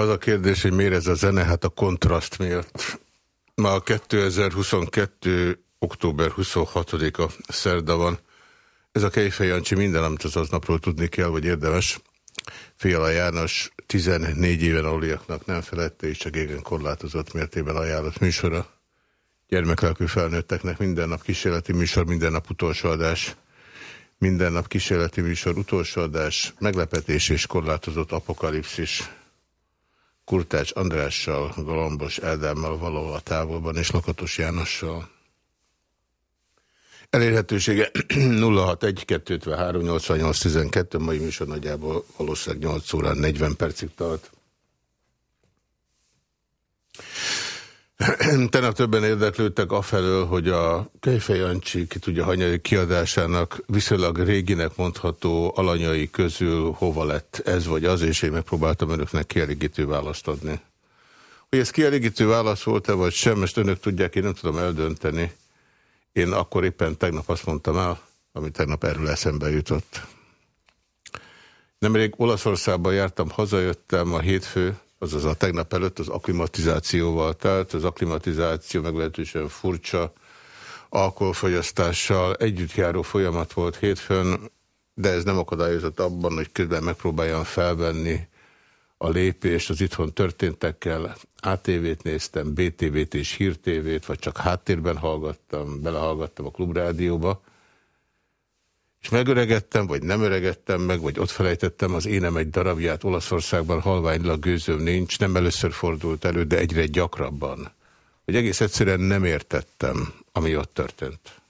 Az a kérdés, hogy miért ez a zene, hát a kontraszt miatt. Ma 2022. október 26-a szerda van. Ez a Kejfej minden, amit az aznapról tudni kell, vagy érdemes. Fiala János 14 éven aluliaknak nem felette, és csak égen korlátozott mértében ajánlott műsora. Gyermeklelkű felnőtteknek minden nap kísérleti műsor, minden nap utolsó adás. Minden nap kísérleti műsor, utolsó adás, meglepetés és korlátozott apokalipszis. Kurtács Andrással, Galambos Ádámmal való a távolban, és Lakatos Jánossal. Elérhetősége 061 253 88 12, mai műsor nagyjából valószínűleg 8 órán 40 percig tart. Tegnap többen érdeklődtek afelől, hogy a Kejfej Jancsi, ki tudja, hanyai kiadásának viszonylag réginek mondható alanyai közül hova lett ez vagy az, és én megpróbáltam önöknek kielégítő választ adni. Hogy ez kielégítő válasz volt-e, vagy sem, ezt önök tudják, én nem tudom eldönteni. Én akkor éppen tegnap azt mondtam el, ami tegnap erről eszembe jutott. Nemrég Olaszországban jártam, hazajöttem a hétfő, azaz a tegnap előtt az akklimatizációval telt, az akklimatizáció meglehetősen furcsa alkoholfogyasztással együttjáró folyamat volt hétfőn, de ez nem akadályozott abban, hogy közben megpróbáljam felvenni a lépést az itthon történtekkel. ATV-t néztem, BTV-t és hírtévét, vagy csak háttérben hallgattam, belehallgattam a klubrádióba, és megöregettem, vagy nem öregettem meg, vagy ott felejtettem az énem egy darabját Olaszországban, halványlag gőzöm nincs, nem először fordult elő, de egyre gyakrabban. Hogy egész egyszerűen nem értettem, ami ott történt.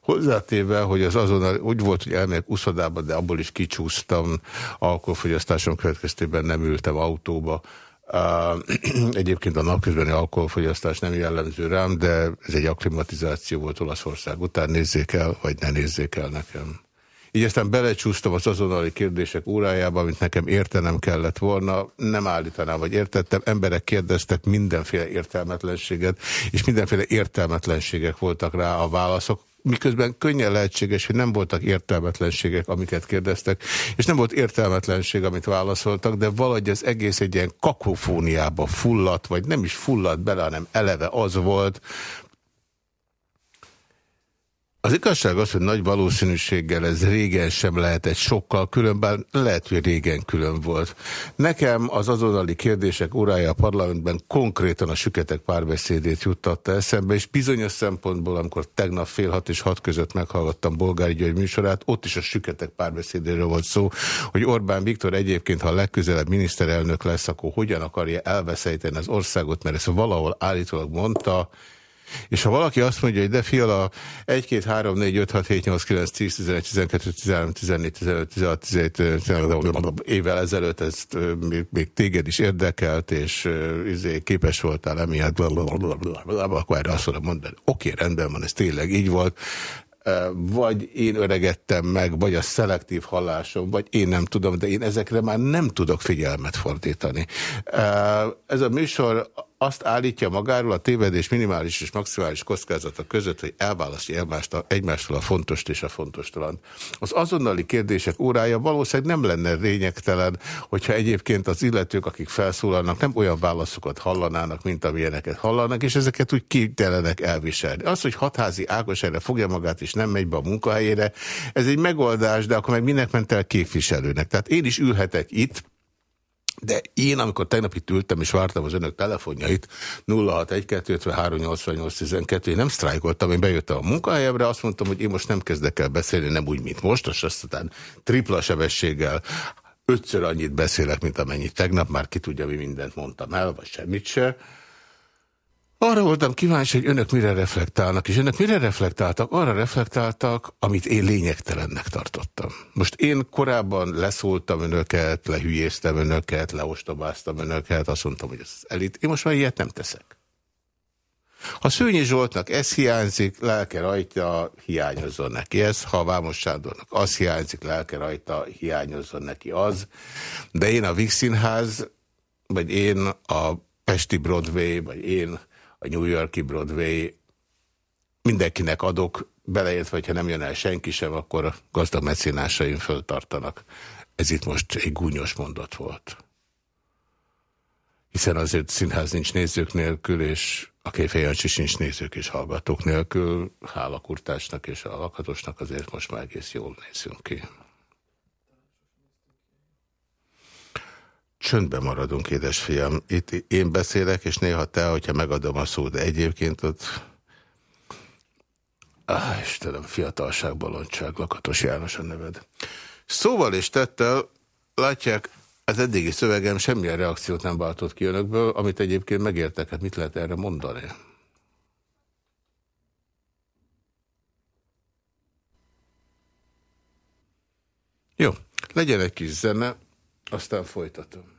Hozzátéve, hogy az azon úgy volt, hogy elmegyek uszodába, de abból is kicsúsztam, alkoholfogyasztásom következtében nem ültem autóba. Egyébként a napközbeni alkoholfogyasztás nem jellemző rám, de ez egy akklimatizáció volt Olaszország után, nézzék el, vagy ne nézzék el nekem. Így aztán belecsúsztam az azonnali kérdések órájába, amit nekem értenem kellett volna, nem állítanám, vagy értettem. Emberek kérdeztek mindenféle értelmetlenséget, és mindenféle értelmetlenségek voltak rá a válaszok miközben könnyen lehetséges, hogy nem voltak értelmetlenségek, amiket kérdeztek, és nem volt értelmetlenség, amit válaszoltak, de valahogy az egész egy ilyen kakofóniába fulladt, vagy nem is fulladt bele, hanem eleve az volt, az igazság az, hogy nagy valószínűséggel ez régen sem lehetett sokkal különben, lehet, hogy régen külön volt. Nekem az azonnali kérdések órája a parlamentben konkrétan a süketek párbeszédét juttatta eszembe, és bizonyos szempontból, amikor tegnap fél hat és hat között meghallgattam Bolgári György műsorát, ott is a süketek párbeszédéről volt szó, hogy Orbán Viktor egyébként, ha legközelebb miniszterelnök lesz, akkor hogyan akarja elveszejteni az országot, mert ezt valahol állítólag mondta, és ha valaki azt mondja, hogy de fiala 1, 2, 3, 4, 5, 6, 7, 8, 9, 10, 11, 12, 13, 14, 15, 16, 17, 17 évvel ezelőtt ezt még, téged is érdekelt, és izé, képes voltál emiatt, akkor erre azt mondom mondani, oké, rendben van, ez tényleg így volt, vagy én öregettem meg, vagy a szelektív hallásom, vagy én nem tudom, de én ezekre már nem tudok figyelmet fordítani. Ez a műsor azt állítja magáról a tévedés minimális és maximális kockázata között, hogy elválasztja egymástól a fontos és a fontostalan. Az azonnali kérdések órája valószínűleg nem lenne lényegtelen, hogyha egyébként az illetők, akik felszólalnak, nem olyan válaszokat hallanának, mint amilyeneket hallanak, és ezeket úgy kitelenek elviselni. Az, hogy hatházi Ákos erre fogja magát és nem megy be a munkahelyére, ez egy megoldás, de akkor meg minek ment el képviselőnek. Tehát én is ülhetek itt, de én, amikor tegnap itt ültem és vártam az önök telefonjait, 061-253-88-12, én nem sztrájkoltam, én bejöttem a munkahelyemre, azt mondtam, hogy én most nem kezdek el beszélni, nem úgy, mint most, és aztán tripla sebességgel ötször annyit beszélek, mint amennyit tegnap, már ki tudja, mi mindent mondtam el, vagy semmit se. Arra voltam kíváncsi, hogy önök mire reflektálnak, és önök mire reflektáltak? Arra reflektáltak, amit én lényegtelennek tartottam. Most én korábban leszóltam önöket, lehülyéztem önöket, leostobáztam önöket, azt mondtam, hogy ez elit. Én most már ilyet nem teszek. Ha Szőnyi Zsoltnak ez hiányzik, lelke rajta, hiányozzon neki ez. Ha Vámos Sándornak az hiányzik, lelke rajta, hiányozzon neki az. De én a Vixinház, vagy én a Pesti Broadway, vagy én a New Yorki Broadway, mindenkinek adok, beleértve, hogyha nem jön el senki sem, akkor gazdag mecénásaim föltartanak. Ez itt most egy gúnyos mondat volt. hiszen azért színház nincs nézők nélkül, és a Kéfejancsi sincs nézők és hallgatók nélkül. Hála kurtásnak és a lakatosnak azért most már egész jól nézünk ki. Csöndben maradunk, édesfiam. Itt én beszélek, és néha te, hogyha megadom a szót, de egyébként ott... Ah, Istenem, fiatalság, bolondság, Lakatos János a neved. Szóval és tettel, látják, az eddigi szövegem semmilyen reakciót nem váltott ki önökből, amit egyébként megértek, hát mit lehet erre mondani? Jó, legyen egy kis zene, aztán folytatom.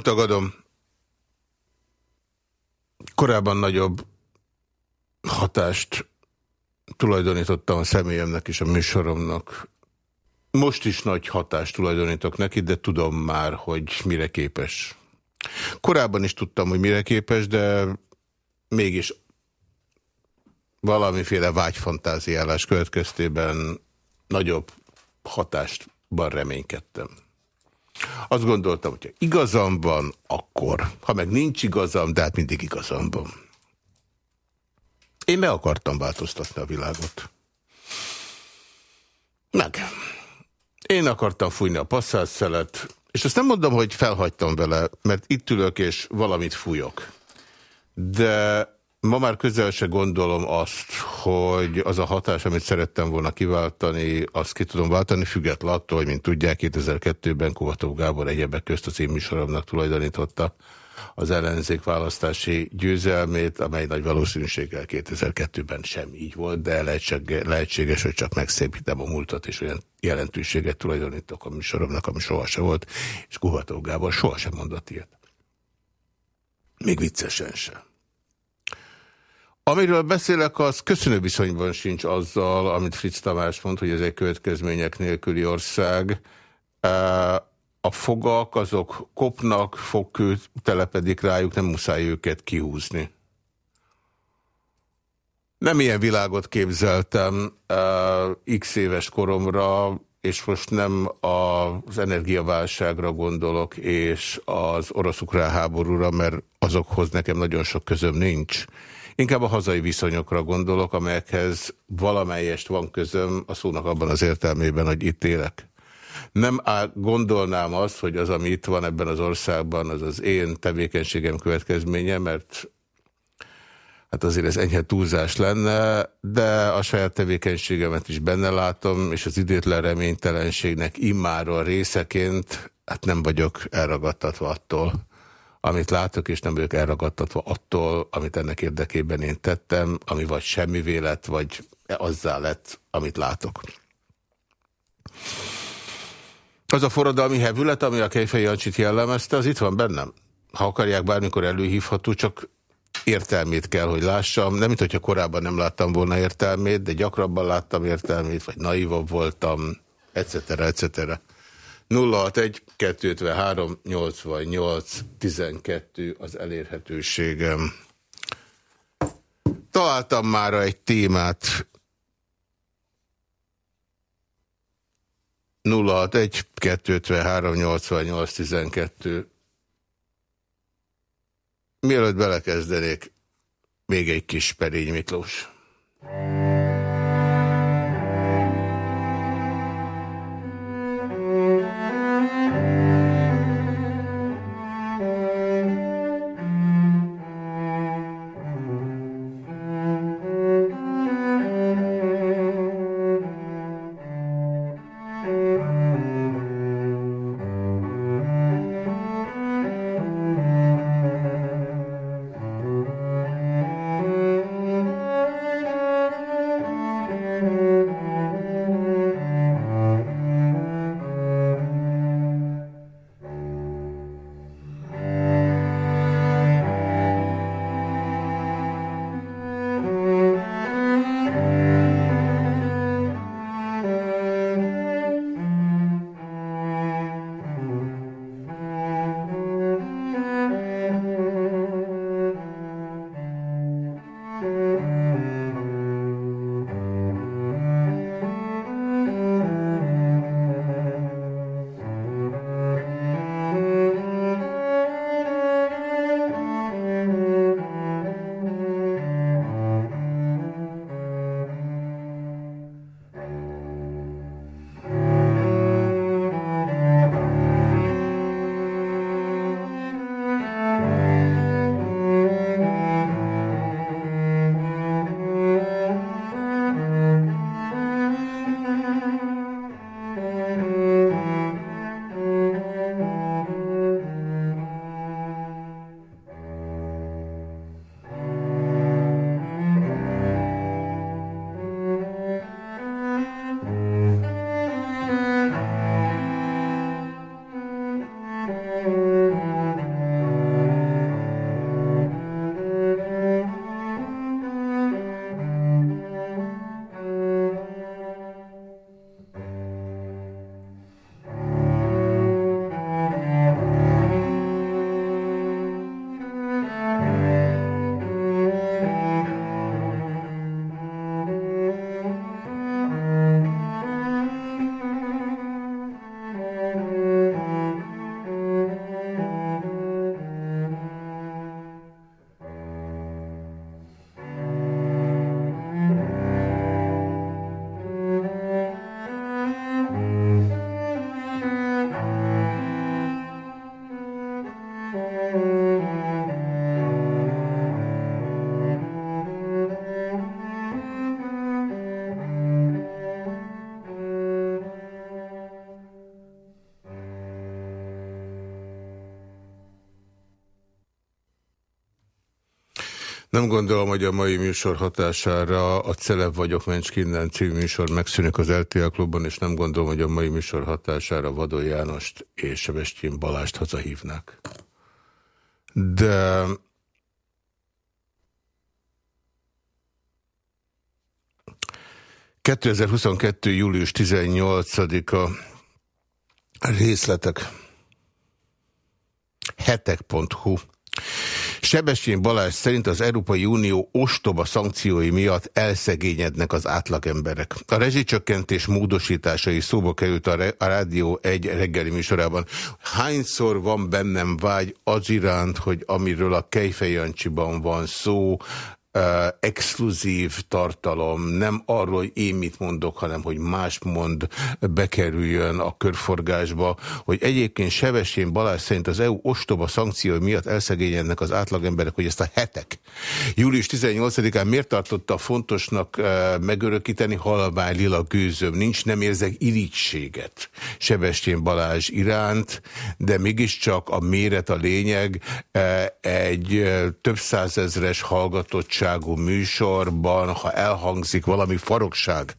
Nem tagadom. Korábban nagyobb hatást tulajdonítottam a személyemnek és a műsoromnak. Most is nagy hatást tulajdonítok neki, de tudom már, hogy mire képes. Korábban is tudtam, hogy mire képes, de mégis valamiféle vágyfantáziálás következtében nagyobb hatástban reménykedtem. Azt gondoltam, hogyha igazam van, akkor. Ha meg nincs igazam, de hát mindig igazam van. Én meg akartam változtatni a világot. Meg. Én akartam fújni a passzászelet, és azt nem mondom, hogy felhagytam vele, mert itt ülök és valamit fújok. De Ma már közel se gondolom azt, hogy az a hatás, amit szerettem volna kiváltani, azt ki tudom váltani, független attól, hogy mint tudják, 2002-ben Kovató Gábor egyebek közt az én műsoromnak tulajdonította az ellenzék választási győzelmét, amely nagy valószínűséggel 2002-ben sem így volt, de lehetséges, hogy csak megszépítem a múltat, és olyan jelentőséget tulajdonítok a műsoromnak, ami sohasem volt, és Kovató Gábor sohasem mondott ilyet. Még viccesen sem. Amiről beszélek, az köszönő viszonyban sincs azzal, amit Fritz Tamás mond, hogy ez egy következmények nélküli ország. A fogak azok kopnak, fogkő telepedik rájuk, nem muszáj őket kihúzni. Nem ilyen világot képzeltem uh, x éves koromra, és most nem az energiaválságra gondolok, és az orosz-ukrán háborúra, mert azokhoz nekem nagyon sok közöm nincs. Inkább a hazai viszonyokra gondolok, amelyekhez valamelyest van közöm a szónak abban az értelmében, hogy itt élek. Nem gondolnám azt, hogy az, ami itt van ebben az országban, az az én tevékenységem következménye, mert hát azért ez enyhe túlzás lenne, de a saját tevékenységemet is benne látom, és az idétlen reménytelenségnek immáron részeként hát nem vagyok elragadtatva attól, amit látok, és nem vagyok elragadtatva attól, amit ennek érdekében én tettem, ami vagy semmi vélet, vagy azzá lett, amit látok. Az a forradalmi hevület, ami a Kejfej Jancsit jellemezte, az itt van bennem. Ha akarják, bármikor előhívható, csak értelmét kell, hogy lássam. Nem, mint hogyha korábban nem láttam volna értelmét, de gyakrabban láttam értelmét, vagy naívabb voltam, etc. etc. 061 253 88 12 az elérhetőségem. Találtam már egy témát. 061 253 88 12 Mielőtt belekezdenék, még egy kis Perény Miklós. Nem gondolom, hogy a mai műsor hatására a Celeb vagyok Mencskinden című műsor megszűnik az LTA klubban, és nem gondolom, hogy a mai műsor hatására Vadó Jánost és Sebestyén Balást hazahívnák. De... ...2022. július 18-a részletek hetek.hu Sebestén Balázs szerint az Európai Unió ostoba szankciói miatt elszegényednek az átlagemberek. A rezsicsökkentés módosításai szóba került a, a Rádió egy reggeli műsorában. Hányszor van bennem vágy az iránt, hogy amiről a Kejfejancsiban van szó, exkluzív tartalom, nem arról, hogy én mit mondok, hanem hogy más mond bekerüljön a körforgásba, hogy egyébként Sevesén Balázs szerint az EU ostoba szankciói miatt elszegényednek az átlagemberek, hogy ezt a hetek július 18-án miért tartotta fontosnak megörökíteni? Halvány lila gőzöm, nincs, nem érzek irítséget Sebestén Balázs iránt, de mégiscsak a méret a lényeg, egy több százezres hallgatott hallgatottságú műsorban, ha elhangzik valami farokság,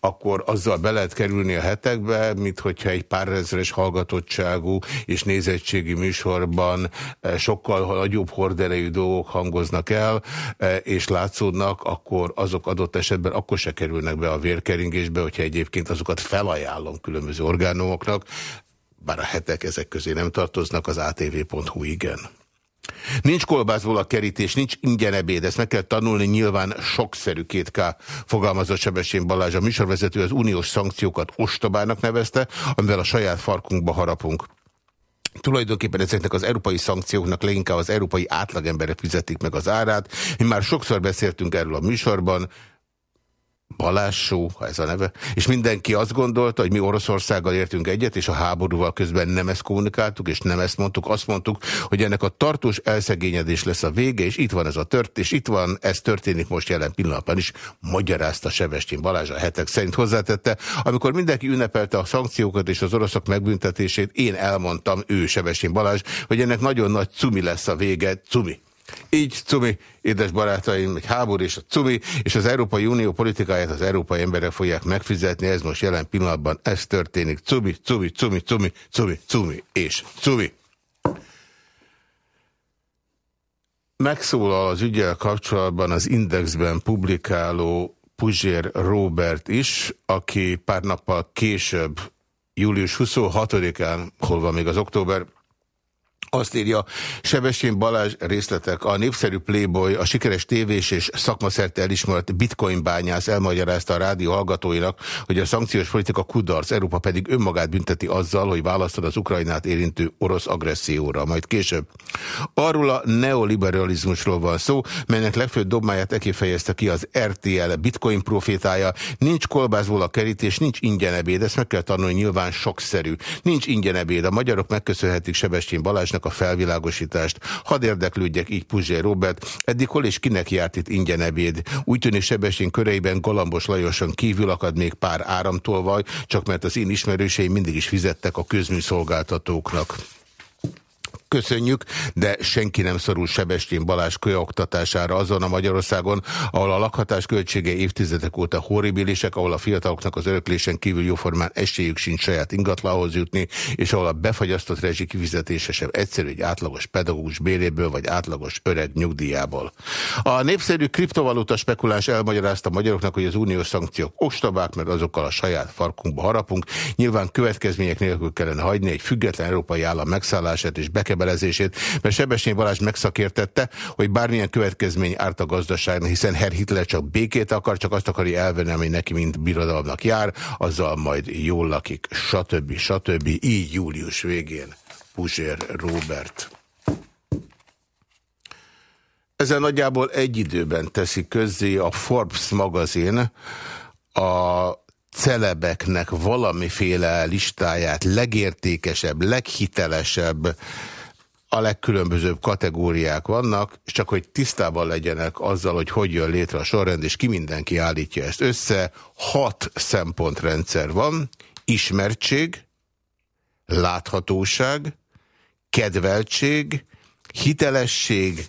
akkor azzal be lehet kerülni a hetekbe, mint hogyha egy pár ezeres hallgatottságú és nézettségi műsorban eh, sokkal nagyobb horderejű dolgok hangoznak el, eh, és látszódnak, akkor azok adott esetben akkor se kerülnek be a vérkeringésbe, hogyha egyébként azokat felajánlom különböző orgánumoknak, bár a hetek ezek közé nem tartoznak, az atv.hu igen. Nincs kolbászból a kerítés, nincs ingyen ebéd, ezt meg kell tanulni, nyilván sokszerű 2K fogalmazott Sebessén Balázs. A műsorvezető az uniós szankciókat ostobának nevezte, amivel a saját farkunkba harapunk. Tulajdonképpen ezeknek az európai szankcióknak leginkább az európai átlagemberek fizetik meg az árát. Mi már sokszor beszéltünk erről a műsorban, Balássó, ha ez a neve, és mindenki azt gondolta, hogy mi Oroszországgal értünk egyet, és a háborúval közben nem ezt kommunikáltuk, és nem ezt mondtuk, azt mondtuk, hogy ennek a tartós elszegényedés lesz a vége, és itt van ez a tört, és itt van, ez történik most jelen pillanatban is, magyarázta Sevestén Balázs a hetek szerint hozzátette. Amikor mindenki ünnepelte a szankciókat és az oroszok megbüntetését, én elmondtam, ő Sevestén Balázs, hogy ennek nagyon nagy cumi lesz a vége, cumi. Így, Cumi, édes barátaim, egy háború és a Cumi, és az Európai Unió politikáját az európai emberek fogják megfizetni, ez most jelen pillanatban, ez történik. Cumi, Cumi, Cumi, Cumi, Cumi, Cumi és Cumi. Megszólal az ügyel kapcsolatban az Indexben publikáló Puzsér Robert is, aki pár nappal később, július 26-án, hol van még az október, azt írja Sebesén Balázs részletek. A népszerű Playboy, a sikeres tévés és szakmaszerte elismert bitcoin bányász elmagyarázta a rádió hallgatóinak, hogy a szankciós politika kudarc, Európa pedig önmagát bünteti azzal, hogy választod az Ukrajnát érintő orosz agresszióra. Majd később. Arról a neoliberalizmusról van szó, melynek legfőbb dobmáját eki fejezte ki az RTL bitcoin profétája. Nincs kolbászból a kerítés, nincs ingyen ebéd, ezt meg kell tanulni, nyilván sokszerű. Nincs ingyen ebéd. A magyarok megköszönhetik Sebestyén Balázsnak a felvilágosítást. Hadd érdeklődjek így Puzsé Robert. Eddig hol és kinek járt itt ingyen ebéd? Úgy tűnik Sebesén köreiben Galambos Lajoson kívül akad még pár áramtolvaj, csak mert az én ismerőseim mindig is fizettek a közműszolgáltatóknak köszönjük, de senki nem szorul Sebestén Balázs kölyoktatására azon a Magyarországon, ahol a lakhatás költsége évtizedek óta horribilisek, ahol a fiataloknak az öröklésen kívül jóformán esélyük sincs saját ingatlanhoz jutni, és ahol a befagyasztott rezsi kifizetése sem egyszerű egy átlagos pedagógus béréből, vagy átlagos öreg nyugdíjából. A népszerű kriptovaluta spekuláns elmagyarázta magyaroknak, hogy az uniós szankciók ostobák, mert azokkal a saját farkunkba harapunk. Nyilván következmények nélkül kellene hagyni egy független európai állam megszállását és bekebe kivitelezését, mert Sebesnyi Balázs megszakértette, hogy bármilyen következmény árt a gazdaságnak, hiszen Herr Hitler csak békét akar, csak azt akarja elvenni, ami neki mint birodalomnak jár, azzal majd jól lakik, stb. stb. Így július végén. Puzsér Robert. Ezzel nagyjából egy időben teszi közzé a Forbes magazin a celebeknek valamiféle listáját, legértékesebb, leghitelesebb a legkülönbözőbb kategóriák vannak, csak hogy tisztában legyenek azzal, hogy hogy jön létre a sorrend, és ki mindenki állítja ezt össze. Hat szempontrendszer van, ismertség, láthatóság, kedveltség, hitelesség,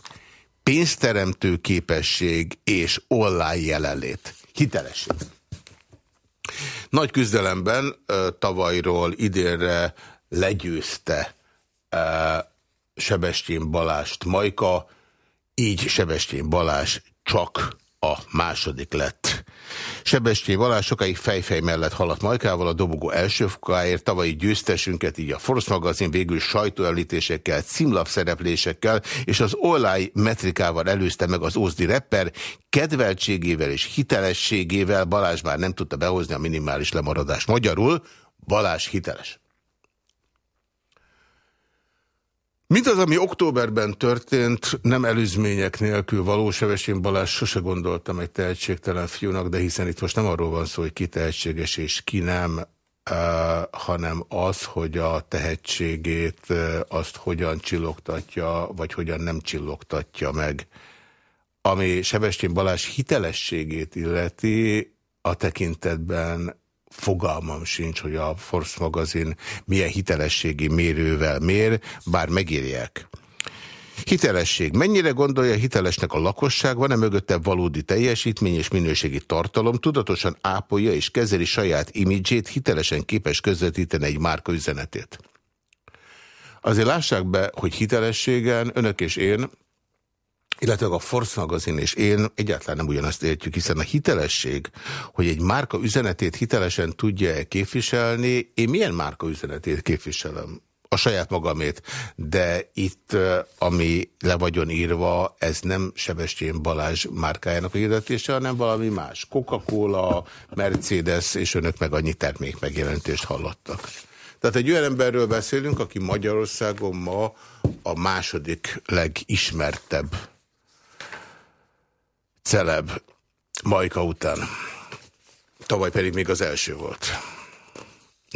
pénzteremtő képesség és online jelenlét. Hitelesség. Nagy küzdelemben tavalyról idénre legyőzte Sebestyén Balást Majka, így Sebestyén Balás csak a második lett. Sebestyén Balázs sokáig fejfej mellett haladt Majkával a dobogó első fokáért, tavalyi győztesünket, így a Force magazin végül sajtóelítésekkel, címlapszereplésekkel és az online metrikával előzte meg az Ózdi rapper, kedveltségével és hitelességével Balázs már nem tudta behozni a minimális lemaradást. Magyarul Balázs hiteles. Mint az, ami októberben történt, nem előzmények nélkül való, Sevesén Balázs sose gondoltam egy tehetségtelen fiúnak, de hiszen itt most nem arról van szó, hogy ki tehetséges és ki nem, uh, hanem az, hogy a tehetségét uh, azt hogyan csillogtatja, vagy hogyan nem csillogtatja meg. Ami Sevestén Balázs hitelességét illeti, a tekintetben fogalmam sincs, hogy a Force magazin milyen hitelességi mérővel mér, bár megírják. Hitelesség. Mennyire gondolja hitelesnek a lakosság? Van-e mögötte valódi teljesítmény és minőségi tartalom? Tudatosan ápolja és kezeli saját imidzsét, hitelesen képes közvetíteni egy márka üzenetét. Azért lássák be, hogy hitelességen önök és én illetve a Force magazin és én egyáltalán nem ugyanazt értjük, hiszen a hitelesség, hogy egy márka üzenetét hitelesen tudja -e képviselni, én milyen márka üzenetét képviselem? A saját magamét, de itt, ami le vagyon írva, ez nem Sebestyén Balázs márkájának a hirdetése, hanem valami más. Coca-Cola, Mercedes, és önök meg annyi termék megjelentést hallottak. Tehát egy olyan emberről beszélünk, aki Magyarországon ma a második legismertebb celeb Majka után. Tavaly pedig még az első volt.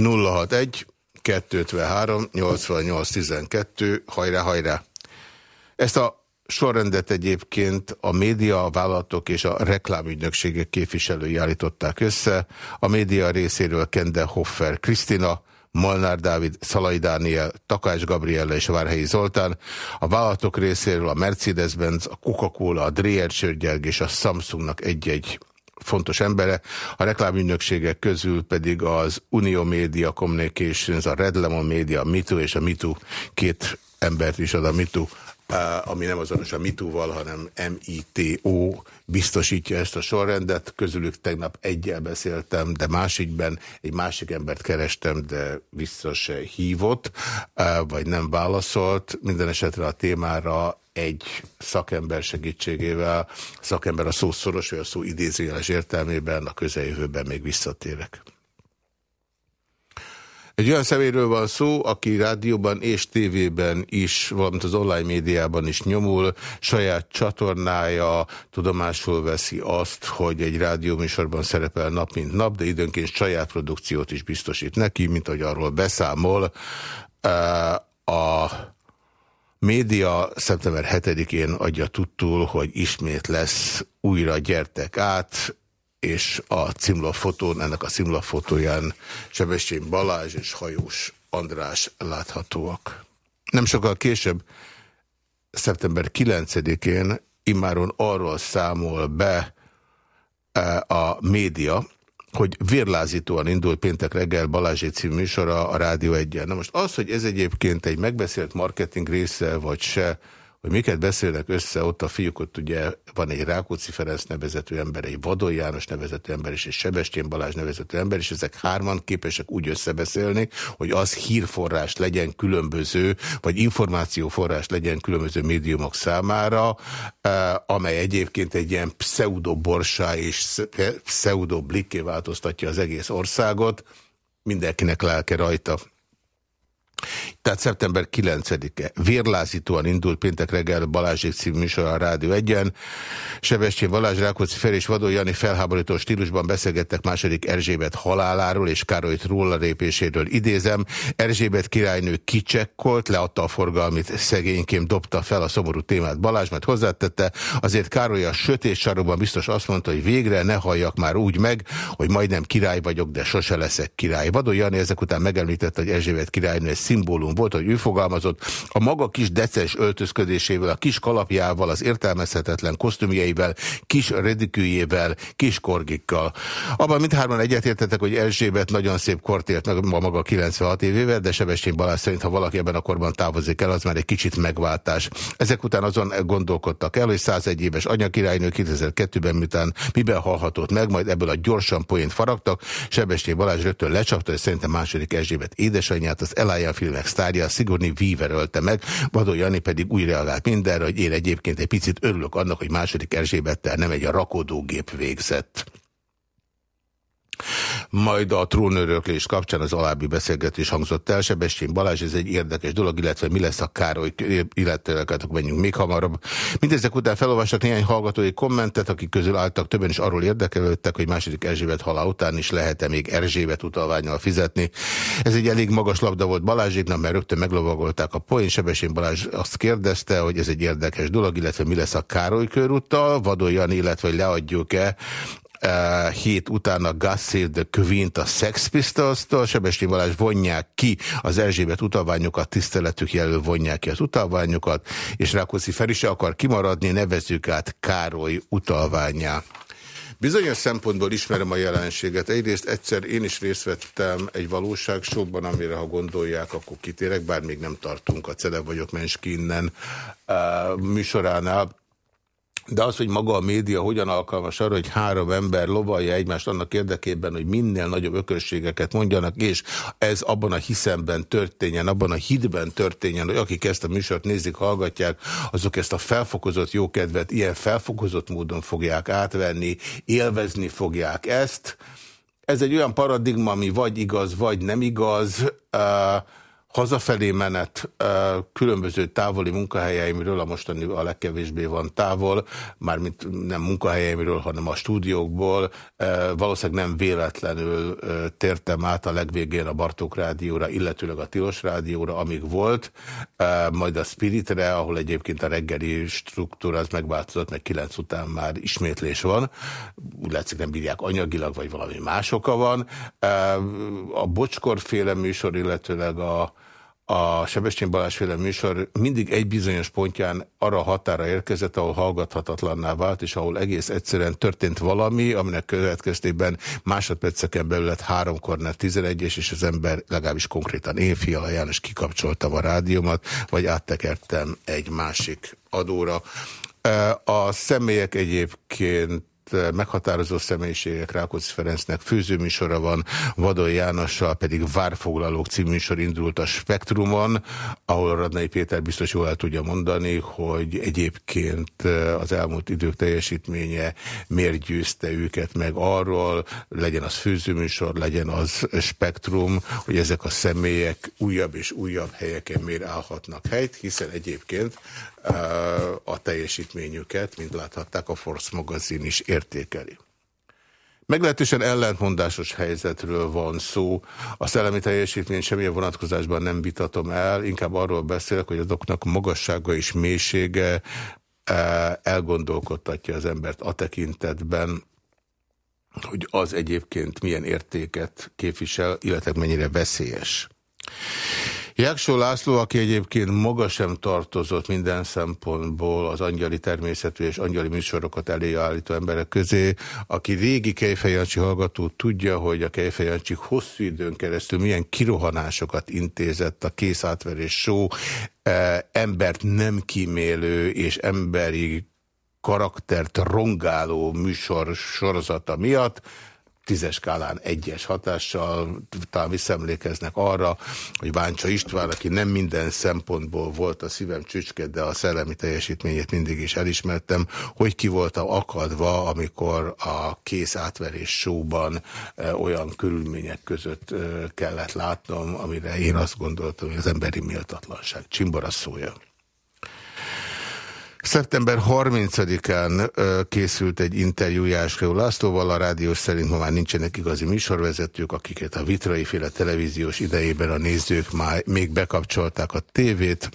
061 253 88 12 hajrá, hajrá. Ezt a sorrendet egyébként a média, a vállalatok és a reklámügynökségek képviselői állították össze. A média részéről Kende Hoffer Krisztina, Molnár Dávid, Szalai Dániel, Takács Gabriella és Várhelyi Zoltán. A vállalatok részéről a Mercedes-Benz, a Coca-Cola, a Dreher Sörgyerg és a Samsungnak egy-egy fontos embere. A reklámügynökségek közül pedig az Unió Media Communications, a Red Lemon Media, a Mitu és a Mitu két embert is ad a Mitu ami nem azonos a MITU-val, hanem MITO biztosítja ezt a sorrendet. Közülük tegnap egyel beszéltem, de másikben egy másik embert kerestem, de vissza hívott, vagy nem válaszolt. Minden esetre a témára egy szakember segítségével, szakember a szó szoros, vagy a szó idézőjeles értelmében a közeljövőben még visszatérek. Egy olyan szeméről van szó, aki rádióban és tévében is, valamint az online médiában is nyomul, saját csatornája tudomásul veszi azt, hogy egy rádióműsorban szerepel nap mint nap, de időnként saját produkciót is biztosít neki, mint ahogy arról beszámol. A média szeptember 7-én adja tudtul, hogy ismét lesz újra gyertek át, és a címlapfotón, ennek a címlapfotóján Sebestyén Balázs és Hajós András láthatóak. Nem sokkal később, szeptember 9-én immáron arról számol be e, a média, hogy vérlázítóan indul péntek reggel Balázsi című műsora a Rádió 1 Na most az, hogy ez egyébként egy megbeszélt marketing része, vagy se, hogy miket beszélnek össze ott a fiúk, ott ugye van egy Rákóczi Ferenc nevezető ember, egy Vadon János nevezető ember és egy Sebestyén Balázs nevezető ember, és ezek hárman képesek úgy összebeszélni, hogy az hírforrás legyen különböző, vagy információforrás legyen különböző médiumok számára, eh, amely egyébként egy ilyen pseudo-borsá és pseudo-blikké változtatja az egész országot, mindenkinek lelke rajta. Tehát szeptember 9-e. Vérlázítóan indult péntek reggel Balázsék című a Rádió 1-en. Sebestyén Balázs, Rákóczi Fer és Vadó Jani felháborító stílusban beszélgettek második Erzsébet haláláról és Károly róla lépéséről idézem. Erzsébet királynő kicsekkolt, leadta a forgalmit, szegényként dobta fel a szomorú témát Balázs, mert hozzátette, azért Károly a sötét sarokban biztos azt mondta, hogy végre ne halljak már úgy meg, hogy majdnem király vagyok, de sose leszek király. Vadó Jani ezek után megemlítette, hogy Erzsébet királynő egy szimbólum volt, hogy ő fogalmazott, a maga kis decens öltözködésével, a kis kalapjával, az értelmezhetetlen kosztümjeivel, kis redikűjével, kis korgikkal. Abban mindhárman egyetértettek, hogy Erzsébet nagyon szép kort ért meg ma maga 96 évével, de Sebestyén Balázs szerint, ha valaki ebben a korban távozik el, az már egy kicsit megváltás. Ezek után azon gondolkodtak el, hogy 101 éves anyakirálynő 2002-ben miután miben hallhatott meg, majd ebből a gyorsan poént faragtak, Sebestyén Balázs rögtön lecsapta, és szerintem második Erzsébet édesanyját, az Elája filmek sztárja, Sigourney Weaver ölte meg, Vadó Jani pedig úgy reagált mindenre, hogy én egyébként egy picit örülök annak, hogy második Erzsébettel nem egy rakodógép végzett. Majd a trónöröklés kapcsán az alábbi beszélgetés hangzott el. Sebestyén Balázs, ez egy érdekes dolog, illetve mi lesz a Károly, illetve menjünk még hamarabb. Mindezek után felolvastak néhány hallgatói kommentet, akik közül álltak többen is arról érdekelődtek, hogy második Erzsébet halál után is lehet-e még Erzsébet utalványal fizetni. Ez egy elég magas labda volt Balázséknak, mert rögtön meglovagolták a poén. Sebestyén Balázs azt kérdezte, hogy ez egy érdekes dolog, illetve mi lesz a Károly körúttal, Vadoljan, illetve hogy leadjuk-e uh, hét után a Gassil de Quint a Sex Pistols-tól, Sebestyén Balázs vonják ki az Erzsébet utalványokat, tiszteletük jelöl vonják ki az utalványokat, és Rákóczi Feri se akar kimaradni, nevezzük át Károly utalványá. Bizonyos szempontból ismerem a jelenséget. Egyrészt egyszer én is részt vettem egy valóságsókban, amire ha gondolják, akkor kitérek, bár még nem tartunk a Cele vagyok Menski innen uh, műsoránál. De az, hogy maga a média hogyan alkalmas arra, hogy három ember lovalja egymást annak érdekében, hogy minél nagyobb ökörségeket mondjanak, és ez abban a hiszemben történjen, abban a hitben történjen, hogy akik ezt a műsort nézik, hallgatják, azok ezt a felfokozott jókedvet ilyen felfokozott módon fogják átvenni, élvezni fogják ezt. Ez egy olyan paradigma, ami vagy igaz, vagy nem igaz. Uh, hazafelé menet különböző távoli munkahelyeimről, a mostani a legkevésbé van távol, mármint nem munkahelyeimről, hanem a stúdiókból, valószínűleg nem véletlenül tértem át a legvégén a Bartók rádióra, illetőleg a Tilos rádióra, amíg volt, majd a Spiritre, ahol egyébként a reggeli struktúra az megváltozott, meg kilenc után már ismétlés van, úgy látszik nem bírják anyagilag, vagy valami más oka van. A bocskorféle műsor, illetőleg a a Sebestyén Balázsféle műsor mindig egy bizonyos pontján arra határa érkezett, ahol hallgathatatlanná vált, és ahol egész egyszerűen történt valami, aminek következtében másodperceken belül lett háromkor, ne 11 és az ember legalábbis konkrétan én, Fiala János kikapcsoltam a rádiómat, vagy áttekertem egy másik adóra. A személyek egyébként meghatározó személyiségek Rákóczi Ferencnek főzőműsora van, Vadon Jánossal pedig Várfoglalók című műsor indult a Spektrumon, ahol Radnai Péter biztos jól el tudja mondani, hogy egyébként az elmúlt idők teljesítménye miért győzte őket meg arról, legyen az főzőműsor, legyen az Spektrum, hogy ezek a személyek újabb és újabb helyeken miért állhatnak helyt, hiszen egyébként a teljesítményüket, mint láthatták, a Force magazin is értékeli. Meglehetősen ellentmondásos helyzetről van szó. A szellemi teljesítmény semmilyen vonatkozásban nem vitatom el, inkább arról beszélek, hogy azoknak magassága és mélysége elgondolkodtatja az embert a tekintetben, hogy az egyébként milyen értéket képvisel, illetve mennyire veszélyes. Jáksó László, aki egyébként maga sem tartozott minden szempontból az angyali természetű és angyali műsorokat eléállító emberek közé, aki régi Kejfejancsi hallgató tudja, hogy a Kejfejancsi hosszú időn keresztül milyen kirohanásokat intézett a kész átverés show, eh, embert nem kímélő és emberi karaktert rongáló műsor sorozata miatt, tízes skálán egyes hatással, talán visszaemlékeznek arra, hogy Váncsa István, aki nem minden szempontból volt a szívem csücske, de a szellemi teljesítményét mindig is elismertem, hogy ki voltam akadva, amikor a kész átverés showban e, olyan körülmények között e, kellett látnom, amire én azt gondoltam, hogy az emberi méltatlanság. Csimbora szója. Szeptember 30-án készült egy interjú Jáskó Lászlóval, a rádiós szerint ma már nincsenek igazi műsorvezetők, akiket a vitrai féle televíziós idejében a nézők már még bekapcsolták a tévét.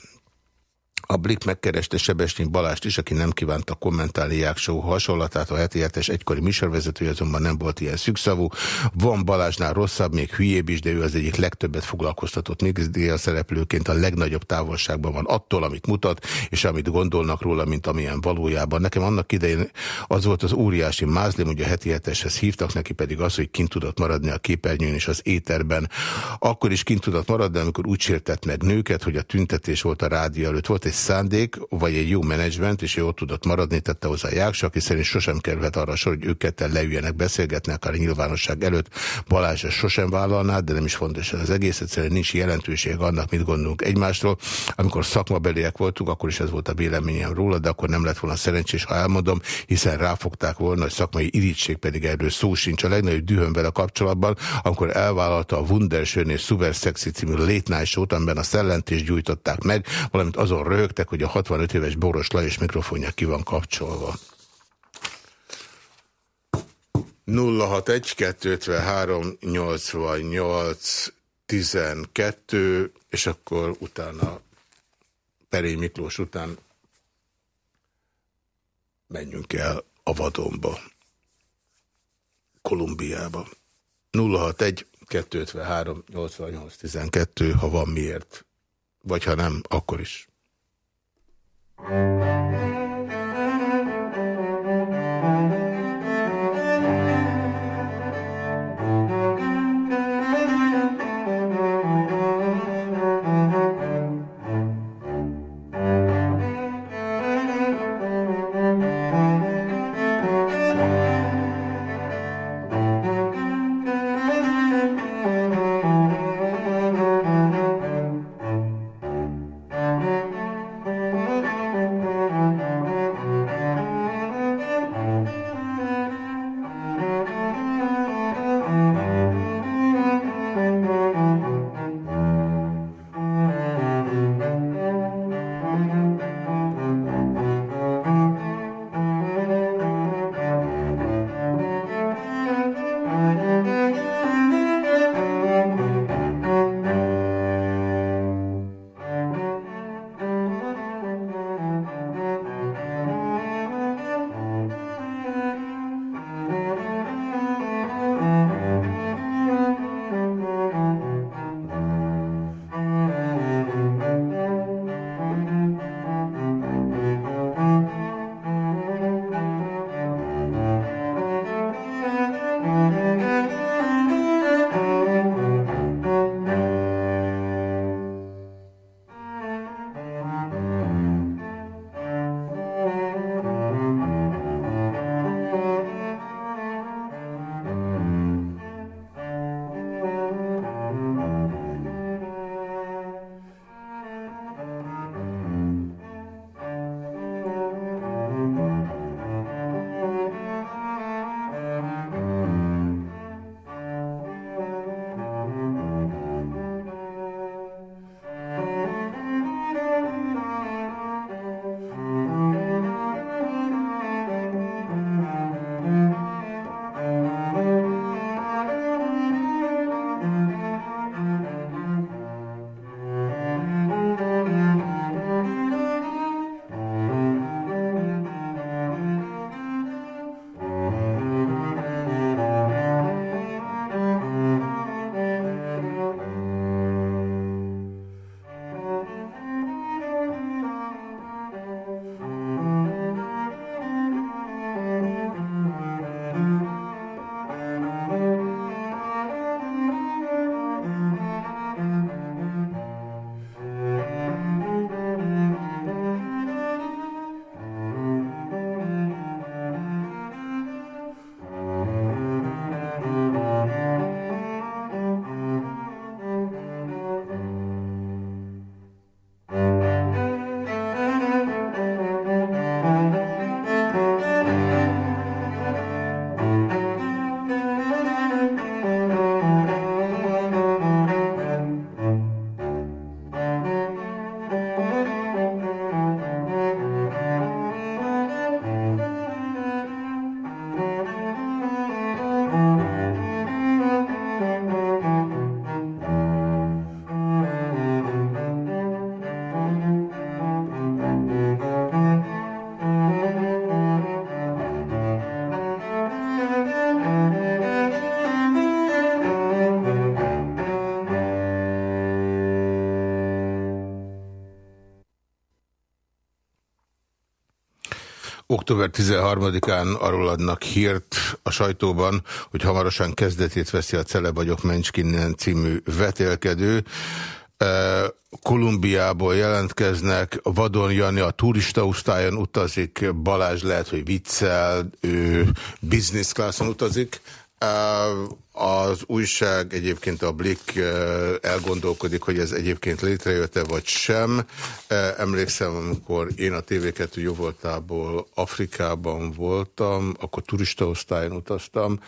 A Blik megkereste Sebesnyi Balást is, aki nem kívánta kommentálni Jáksó hasonlatát. A heti hetes egykori műsorvezetője azonban nem volt ilyen szükszavú. Van Balázsnál rosszabb, még hülyébb is, de ő az egyik legtöbbet foglalkoztatott a szereplőként a legnagyobb távolságban van attól, amit mutat, és amit gondolnak róla, mint amilyen valójában. Nekem annak idején az volt az óriási mázlim, hogy a heti heteshez hívtak, neki pedig az, hogy kint tudott maradni a képernyőn és az éterben. Akkor is kint tudott maradni, amikor úgy sértett meg nőket, hogy a tüntetés volt a rádió előtt. Volt egy szándék, vagy egy jó menedzsment, és jó tudott maradni, tette hozzá Jáksa, aki szerint sosem kerülhet arra sor, hogy ők ketten leüljenek, beszélgetnek a nyilvánosság előtt. Balázs ezt sosem vállalná, de nem is fontos az egész, egyszerűen nincs jelentőség annak, mit gondolunk egymásról. Amikor szakmabeliek voltunk, akkor is ez volt a véleményem róla, de akkor nem lett volna szerencsés, ha elmondom, hiszen ráfogták volna, hogy szakmai irítség pedig erről szó sincs. A legnagyobb dühöm vele kapcsolatban, amikor elvállalta a Wunderschön és Super Sexy című Late Night Show-t, amiben a szellentést gyújtották meg, valamint azon rögtek, hogy a 65 éves Boros Lajos mikrofonja ki van kapcsolva. 061 253 88 12, és akkor utána Peré Miklós után menjünk el a vadonba, Kolumbiába. 061 253 88 12, ha van miért, vagy ha nem, akkor is. Thank Október 13-án arról adnak hírt a sajtóban, hogy hamarosan kezdetét veszi a Cele vagyok Mencskinnen című vetélkedő. Kolumbiából jelentkeznek, Vadon Jani a turista osztályon utazik, Balázs lehet, hogy viccel, ő business classon utazik, az újság egyébként a Blick elgondolkodik, hogy ez egyébként létrejött-e vagy sem. Emlékszem, amikor én a TV2 jóvoltából Afrikában voltam, akkor turista osztályon utaztam,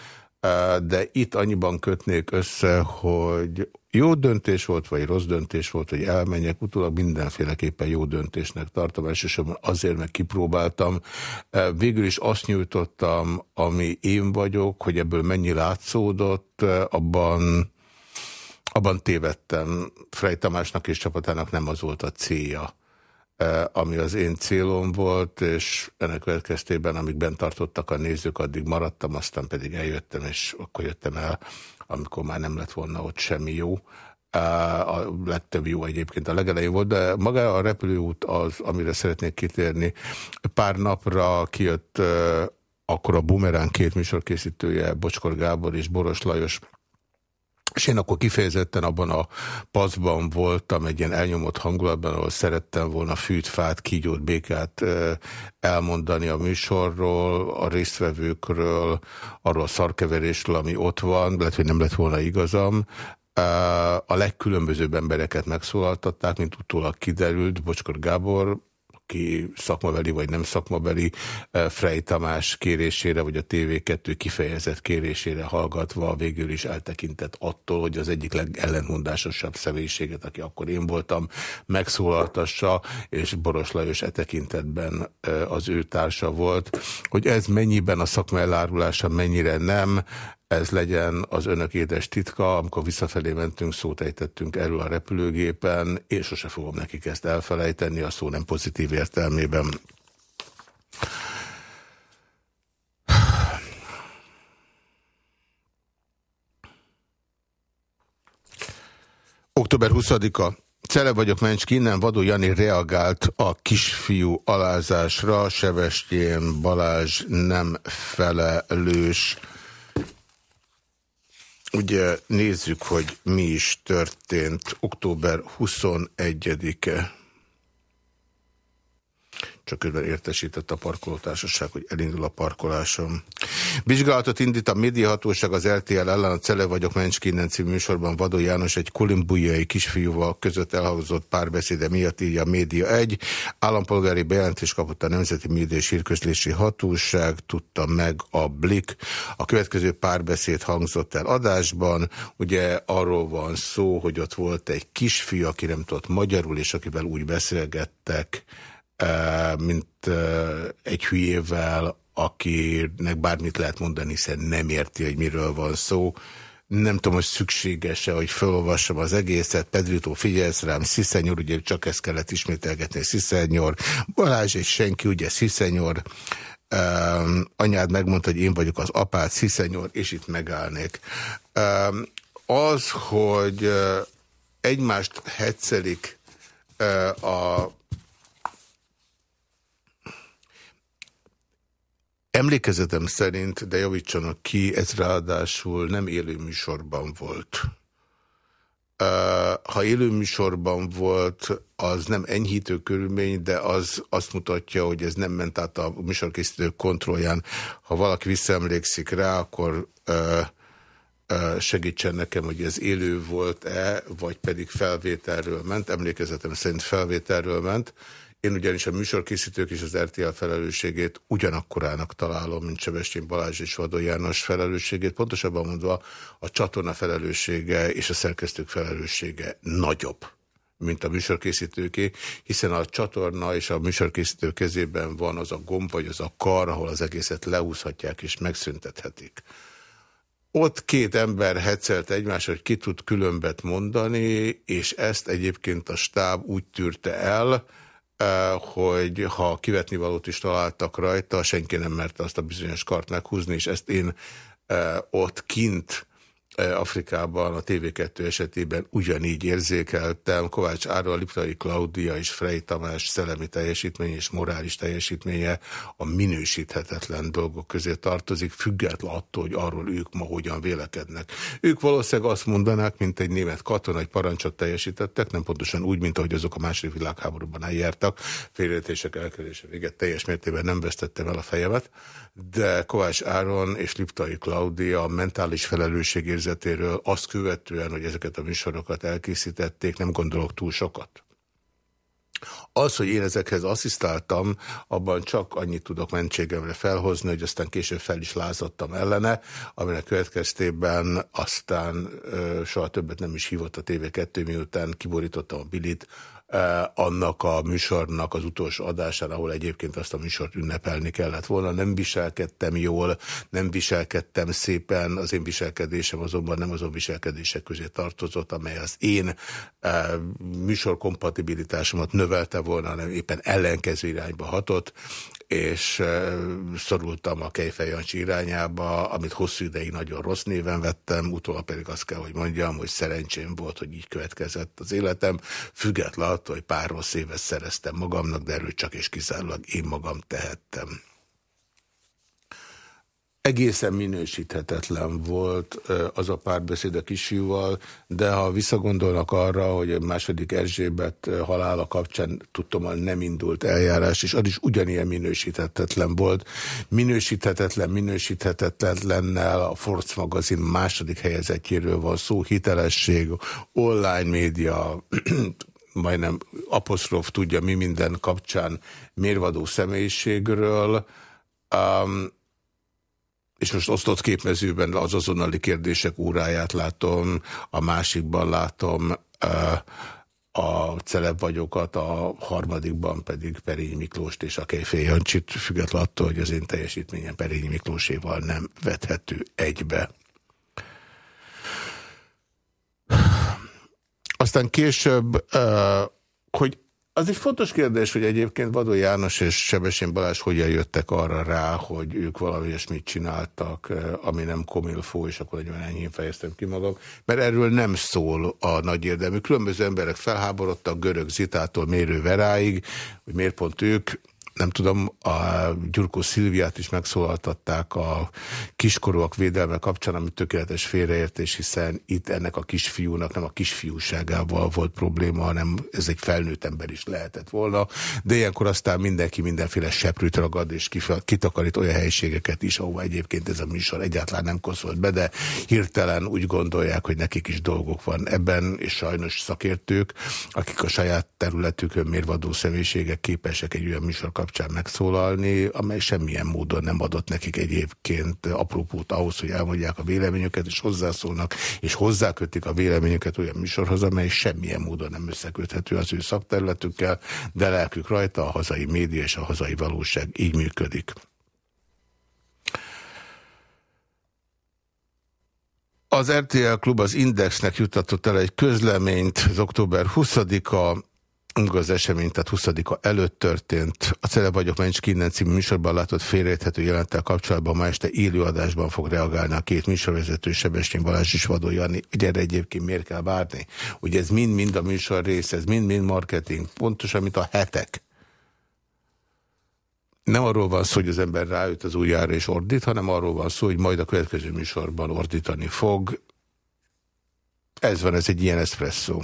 de itt annyiban kötnék össze, hogy jó döntés volt, vagy rossz döntés volt, hogy elmenjek, utólag mindenféleképpen jó döntésnek tartom, elsősorban azért, meg kipróbáltam. Végül is azt nyújtottam, ami én vagyok, hogy ebből mennyi látszódott, abban, abban tévedtem. Frey Tamásnak és csapatának nem az volt a célja ami az én célom volt, és ennek következtében, amíg bent tartottak a nézők, addig maradtam, aztán pedig eljöttem, és akkor jöttem el amikor már nem lett volna ott semmi jó. A legtöbb jó egyébként a legelején volt, de maga a repülőút az, amire szeretnék kitérni. Pár napra kijött akkor a Bumerán két műsorkészítője, Bocskor Gábor és Boros Lajos, és én akkor kifejezetten abban a paszban voltam, egy ilyen elnyomott hangulatban, ahol szerettem volna fűt, fát, kígyót, békát elmondani a műsorról, a résztvevőkről, arról a szarkeverésről, ami ott van, lehet, hogy nem lett volna igazam. A legkülönbözőbb embereket megszólaltatták, mint utólag kiderült, Bocskor Gábor aki szakmabeli vagy nem szakmabeli eh, Frey Tamás kérésére, vagy a TV2 kifejezett kérésére hallgatva végül is eltekintett attól, hogy az egyik legellentmondásosabb személyiséget, aki akkor én voltam, megszólaltassa, és Boros Lajos e tekintetben eh, az ő társa volt. Hogy ez mennyiben a szakma elárulása, mennyire nem, ez legyen az önök édes titka, amikor visszafelé mentünk, szót ejtettünk erről a repülőgépen, én sose fogom nekik ezt elfelejteni, a szó nem pozitív értelmében. Október 20-a. Cele vagyok Mencski, innen Vadó Jani reagált a kisfiú alázásra, Sebestyén Balázs nem felelős Ugye nézzük, hogy mi is történt október 21-e csak közben értesített a parkolótársaság, hogy elindul a parkolásom. Vizsgálatot indít a médiahatóság az RTL ellen a Cele vagyok Mencskinnen című műsorban Vadó János egy kolumbujai kisfiúval között elhangzott párbeszéde miatt írja a Média 1. Állampolgári bejelentés kapott a Nemzeti Média és Hírközlési Hatóság, tudta meg a Blik. A következő párbeszéd hangzott el adásban. Ugye arról van szó, hogy ott volt egy kisfiú, aki nem tudott magyarul, és akivel úgy beszélgettek, mint egy hülyével, akinek bármit lehet mondani, hiszen nem érti, hogy miről van szó. Nem tudom, hogy szükséges-e, hogy felolvassam az egészet. Pedrito, figyelsz rám, Sziszenyor, ugye csak ezt kellett ismételgetni, Sziszenyor. Balázs és senki, ugye Sziszenyor. Um, anyád megmondta, hogy én vagyok az apád, Sziszenyor, és itt megállnék. Um, az, hogy egymást hetszelik uh, a Emlékezetem szerint, de javítsanak ki, ez ráadásul nem élő műsorban volt. Ha élő műsorban volt, az nem enyhítő körülmény, de az azt mutatja, hogy ez nem ment át a műsorkészítő kontrollján. Ha valaki visszaemlékszik rá, akkor segítsen nekem, hogy ez élő volt-e, vagy pedig felvételről ment. Emlékezetem szerint felvételről ment. Én ugyanis a műsorkészítők és az RTL felelősségét ugyanakkorának találom, mint Sebestyén Balázs és Vadó János felelősségét. Pontosabban mondva a csatorna felelőssége és a szerkesztők felelőssége nagyobb mint a műsorkészítőké, hiszen a csatorna és a műsorkészítő kezében van az a gomb, vagy az a kar, ahol az egészet leúszhatják és megszüntethetik. Ott két ember hetszelt egymás, hogy ki tud különbet mondani, és ezt egyébként a stáb úgy tűrte el, hogy ha kivetni valót is találtak rajta, senki nem merte azt a bizonyos kart meghúzni, és ezt én ott kint Afrikában, a TV2 esetében ugyanígy érzékeltem. Kovács Ára, Liptai Klaudia és Frey Tamás szellemi teljesítménye és morális teljesítménye a minősíthetetlen dolgok közé tartozik, független attól, hogy arról ők ma hogyan vélekednek. Ők valószínűleg azt mondanák, mint egy német katona, egy parancsot teljesítettek, nem pontosan úgy, mint ahogy azok a második világháborúban eljártak. Félretések elkerülése véget teljes mértében nem vesztettem el a fejemet, de Kovács Áron és Liptai Klaudia mentális felelősségérzet helyzetéről azt követően, hogy ezeket a műsorokat elkészítették, nem gondolok túl sokat. Az, hogy én ezekhez asszisztáltam, abban csak annyit tudok mentségemre felhozni, hogy aztán később fel is lázadtam ellene, aminek következtében aztán ö, soha többet nem is hívott a TV2, miután kiborítottam a bilit, annak a műsornak az utolsó adásán, ahol egyébként azt a műsort ünnepelni kellett volna. Nem viselkedtem jól, nem viselkedtem szépen, az én viselkedésem azonban nem azon viselkedések közé tartozott, amely az én műsorkompatibilitásomat növelte volna, hanem éppen ellenkező irányba hatott, és szorultam a Kejfej Jancsi irányába, amit hosszú ideig nagyon rossz néven vettem, utólag pedig azt kell, hogy mondjam, hogy szerencsém volt, hogy így következett az életem, független attól, hogy pár rossz évet szereztem magamnak, de erről csak és kizárólag én magam tehettem egészen minősíthetetlen volt az a párbeszéd a kisfiúval, de ha visszagondolnak arra, hogy a második Erzsébet halála kapcsán tudtommal nem indult eljárás, és az is ugyanilyen minősíthetetlen volt. Minősíthetetlen, minősíthetetlennel a Force magazin második helyezetjéről van szó, hitelesség, online média, majdnem apostrof tudja mi minden kapcsán mérvadó személyiségről, um, és most osztott képmezőben az azonnali kérdések óráját látom, a másikban látom a celeb vagyokat, a harmadikban pedig Perényi Miklóst és a Kejfé Jancsit, függetlenül attól, hogy az én teljesítményem Perényi Miklóséval nem vethető egybe. Aztán később, hogy az egy fontos kérdés, hogy egyébként Vadó János és Sebesén Balázs hogyan jöttek arra rá, hogy ők valami ilyesmit csináltak, ami nem komilfó, és akkor egy olyan enyhén fejeztem ki magam, mert erről nem szól a nagy érdemű. Különböző emberek felháborodtak, görög zitától mérő veráig, hogy miért pont ők, nem tudom, a Gyurkó Szilviát is megszólaltatták a kiskorúak védelme kapcsán, ami tökéletes félreértés, hiszen itt ennek a kisfiúnak nem a kisfiúságával volt probléma, hanem ez egy felnőtt ember is lehetett volna, de ilyenkor aztán mindenki mindenféle seprűt ragad, és kitakarít olyan helyiségeket is, ahova egyébként ez a műsor egyáltalán nem koszolt be, de hirtelen úgy gondolják, hogy nekik is dolgok van ebben, és sajnos szakértők, akik a saját területükön mérvadó személyiségek képesek egy olyan műsor kapcsán megszólalni, amely semmilyen módon nem adott nekik egyébként aprópót ahhoz, hogy elmondják a véleményüket, és hozzászólnak, és hozzákötik a véleményüket olyan műsorhoz, amely semmilyen módon nem összeköthető az ő szakterületükkel, de lelkük rajta a hazai média és a hazai valóság így működik. Az RTL Klub az Indexnek jutatott el egy közleményt az október 20-a az esemény, tehát 20-a előtt történt. A Cele vagyok Mencs Kinnen című műsorban látott félreérthető jelenttel kapcsolatban ma este élőadásban fog reagálni a két műsorvezető Sebestyén Balázs és Vadó Jani. Ugye erre egyébként miért kell várni? Ugye ez mind-mind a műsor része, ez mind-mind marketing, pontosan, mint a hetek. Nem arról van szó, hogy az ember ráüt az ujjára és ordít, hanem arról van szó, hogy majd a következő műsorban ordítani fog. Ez van, ez egy ilyen eszpresszó.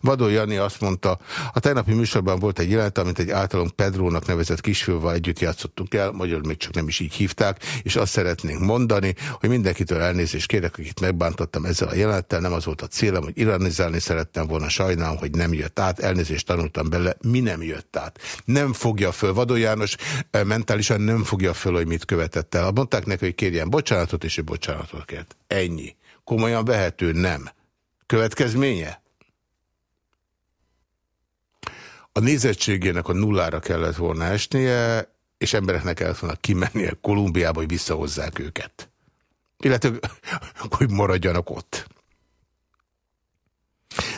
Vadó Jani azt mondta, a tegnapi műsorban volt egy jelenet, amit egy általunk Pedrónak nevezett kisfiúval együtt játszottunk el, magyarul még csak nem is így hívták, és azt szeretnénk mondani, hogy mindenkitől elnézést kérek, akit megbántottam ezzel a jelenettel, nem az volt a célom, hogy iranizálni szerettem volna, sajnálom, hogy nem jött át, elnézést tanultam bele, mi nem jött át. Nem fogja föl, Vadó János eh, mentálisan nem fogja föl, hogy mit követett el. Mondták neki, hogy kérjen bocsánatot, és ő bocsánatot kért. Ennyi. Komolyan vehető? Nem. Következménye? A nézettségének a nullára kellett volna esnie, és embereknek kellett volna kimennie Kolumbiába, hogy visszahozzák őket. Illetve, hogy maradjanak ott.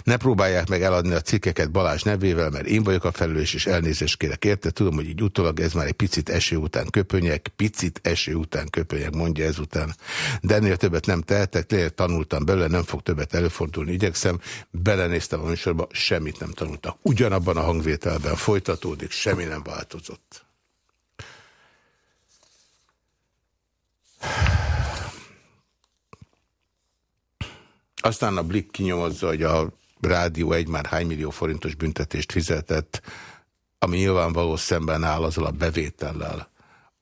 Ne próbálják meg eladni a cikkeket Balázs nevével, mert én vagyok a felelős, és elnézést kérek érte. Tudom, hogy így utólag ez már egy picit eső után köpönyek, picit eső után köpönyek, mondja ezután. De ennél többet nem tehetek, tényleg tanultam belőle, nem fog többet előfordulni, igyekszem. Belenéztem a műsorba, semmit nem tanultak. Ugyanabban a hangvételben folytatódik, semmi nem változott. Aztán a Blick kinyomozza, hogy a Rádió egy már hány millió forintos büntetést fizetett, ami nyilvánvaló szemben áll azzal a bevétellel,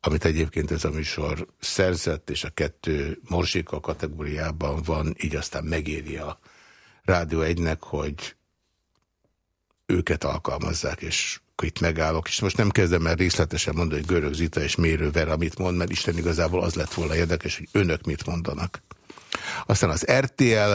amit egyébként ez a műsor szerzett, és a kettő morzsika kategóriában van, így aztán megéri a Rádió egynek, hogy őket alkalmazzák, és itt megállok, és most nem kezdem el részletesen mondani, hogy Görög Zita és Mérő Ver, amit mond, mert Isten igazából az lett volna érdekes, hogy önök mit mondanak. Aztán az RTL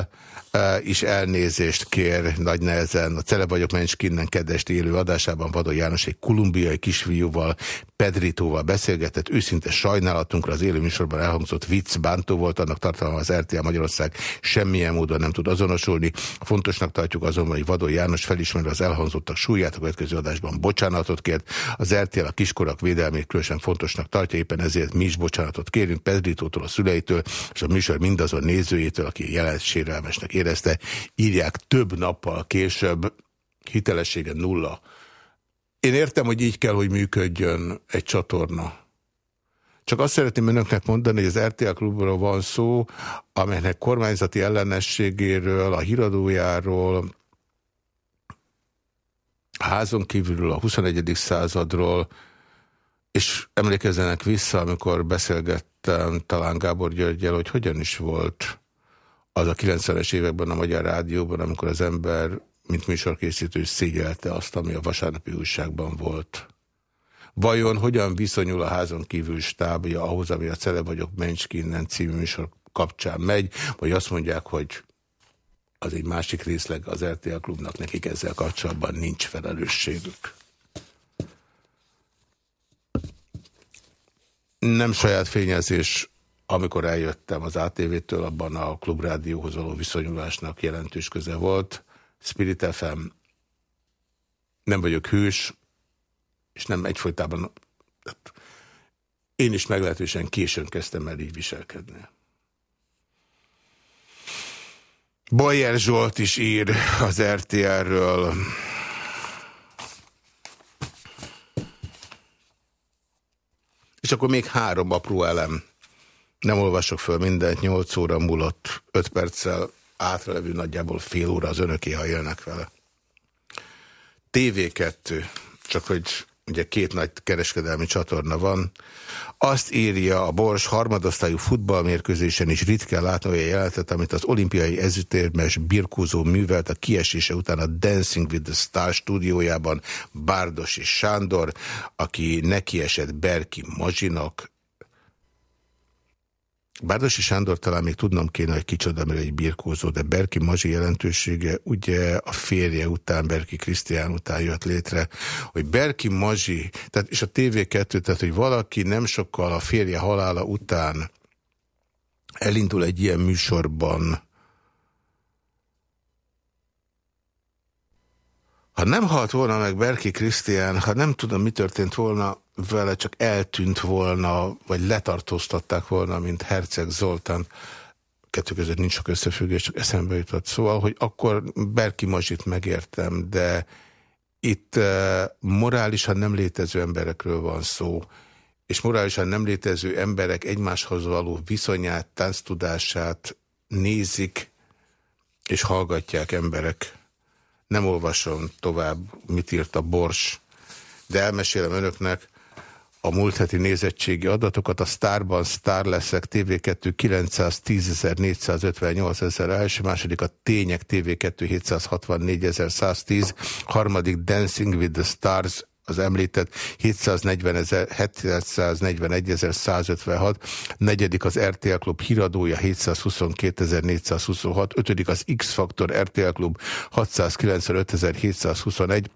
is elnézést kér nagy nehezen. A Cele vagyok Menskinnen kedvest élő adásában Vadó János egy kolumbiai kisfiúval, Pedritóval beszélgetett. Őszinte sajnálatunkra az élő műsorban elhangzott vicc bántó volt, annak tartalma az RTL Magyarország semmilyen módon nem tud azonosulni. Fontosnak tartjuk azonban, hogy Vadó János felismeri az elhangzottak súlyát, a következő adásban bocsánatot kért. Az RTL a kiskorak védelmét különösen fontosnak tartja, éppen ezért mi is bocsánatot kérünk Pedritótól, a szüleitől, és a műsor mindazon nézőjétől, aki jelent sérelmesnek érezte, írják több nappal később, hitelessége nulla. Én értem, hogy így kell, hogy működjön egy csatorna. Csak azt szeretném önöknek mondani, hogy az RTL klubról van szó, amelynek kormányzati ellenességéről, a híradójáról, a házon kívülről, a 21. századról, és emlékezzenek vissza, amikor beszélgettem talán Gábor Györgyel, hogy hogyan is volt az a 90-es években a Magyar Rádióban, amikor az ember, mint műsorkészítő, szégyelte azt, ami a vasárnapi újságban volt. Vajon hogyan viszonyul a házon kívül stábja ahhoz, ami a Cele vagyok Menskinnen című műsor kapcsán megy, vagy azt mondják, hogy az egy másik részleg az RTL klubnak, nekik ezzel kapcsolatban nincs felelősségük. Nem saját fényezés amikor eljöttem az ATV-től, abban a klubrádióhoz való viszonyulásnak jelentős köze volt. Spirit FM, nem vagyok hős, és nem egyfolytában... Én is meglehetősen későn kezdtem el így viselkedni. Bajer Zsolt is ír az RTR-ről. És akkor még három apró elem. Nem olvasok föl mindent, 8 óra múlott, 5 perccel átrelevő nagyjából fél óra az önöké, ha jönnek vele. TV2, csak hogy ugye két nagy kereskedelmi csatorna van, azt írja a Bors harmadosztályú futballmérkőzésen is ritkán látni olyan jelentet, amit az olimpiai ezütérmes birkózó művelt a kiesése után a Dancing with the Stars stúdiójában Bárdos és Sándor, aki nekiesett Berki Mazsinak, Bárdosi Sándor talán még tudnom kéne, hogy kicsoda, mert egy birkózó, de Berki Mazsi jelentősége ugye a férje után, Berki Krisztián után jött létre, hogy Berki Mazsi, tehát, és a TV2, tehát hogy valaki nem sokkal a férje halála után elindul egy ilyen műsorban, Ha nem halt volna meg Berki Krisztián, ha nem tudom, mi történt volna vele, csak eltűnt volna, vagy letartóztatták volna, mint Herceg Zoltán, kettő között nincs sok összefüggés, csak eszembe jutott. Szóval, hogy akkor Berki Mazsit megértem, de itt uh, morálisan nem létező emberekről van szó, és morálisan nem létező emberek egymáshoz való viszonyát, tánctudását nézik és hallgatják emberek. Nem olvasom tovább, mit írt a Bors, de elmesélem önöknek a múlt heti nézettségi adatokat. A Starban Star leszek TV2 910 458 ezer első, második a Tények TV2 764 110, harmadik Dancing with the Stars az említett 740 ezer, 741 ezer 156, negyedik az RTL Klub híradója 722 426, ötödik az X-Faktor RTL Klub 695 721,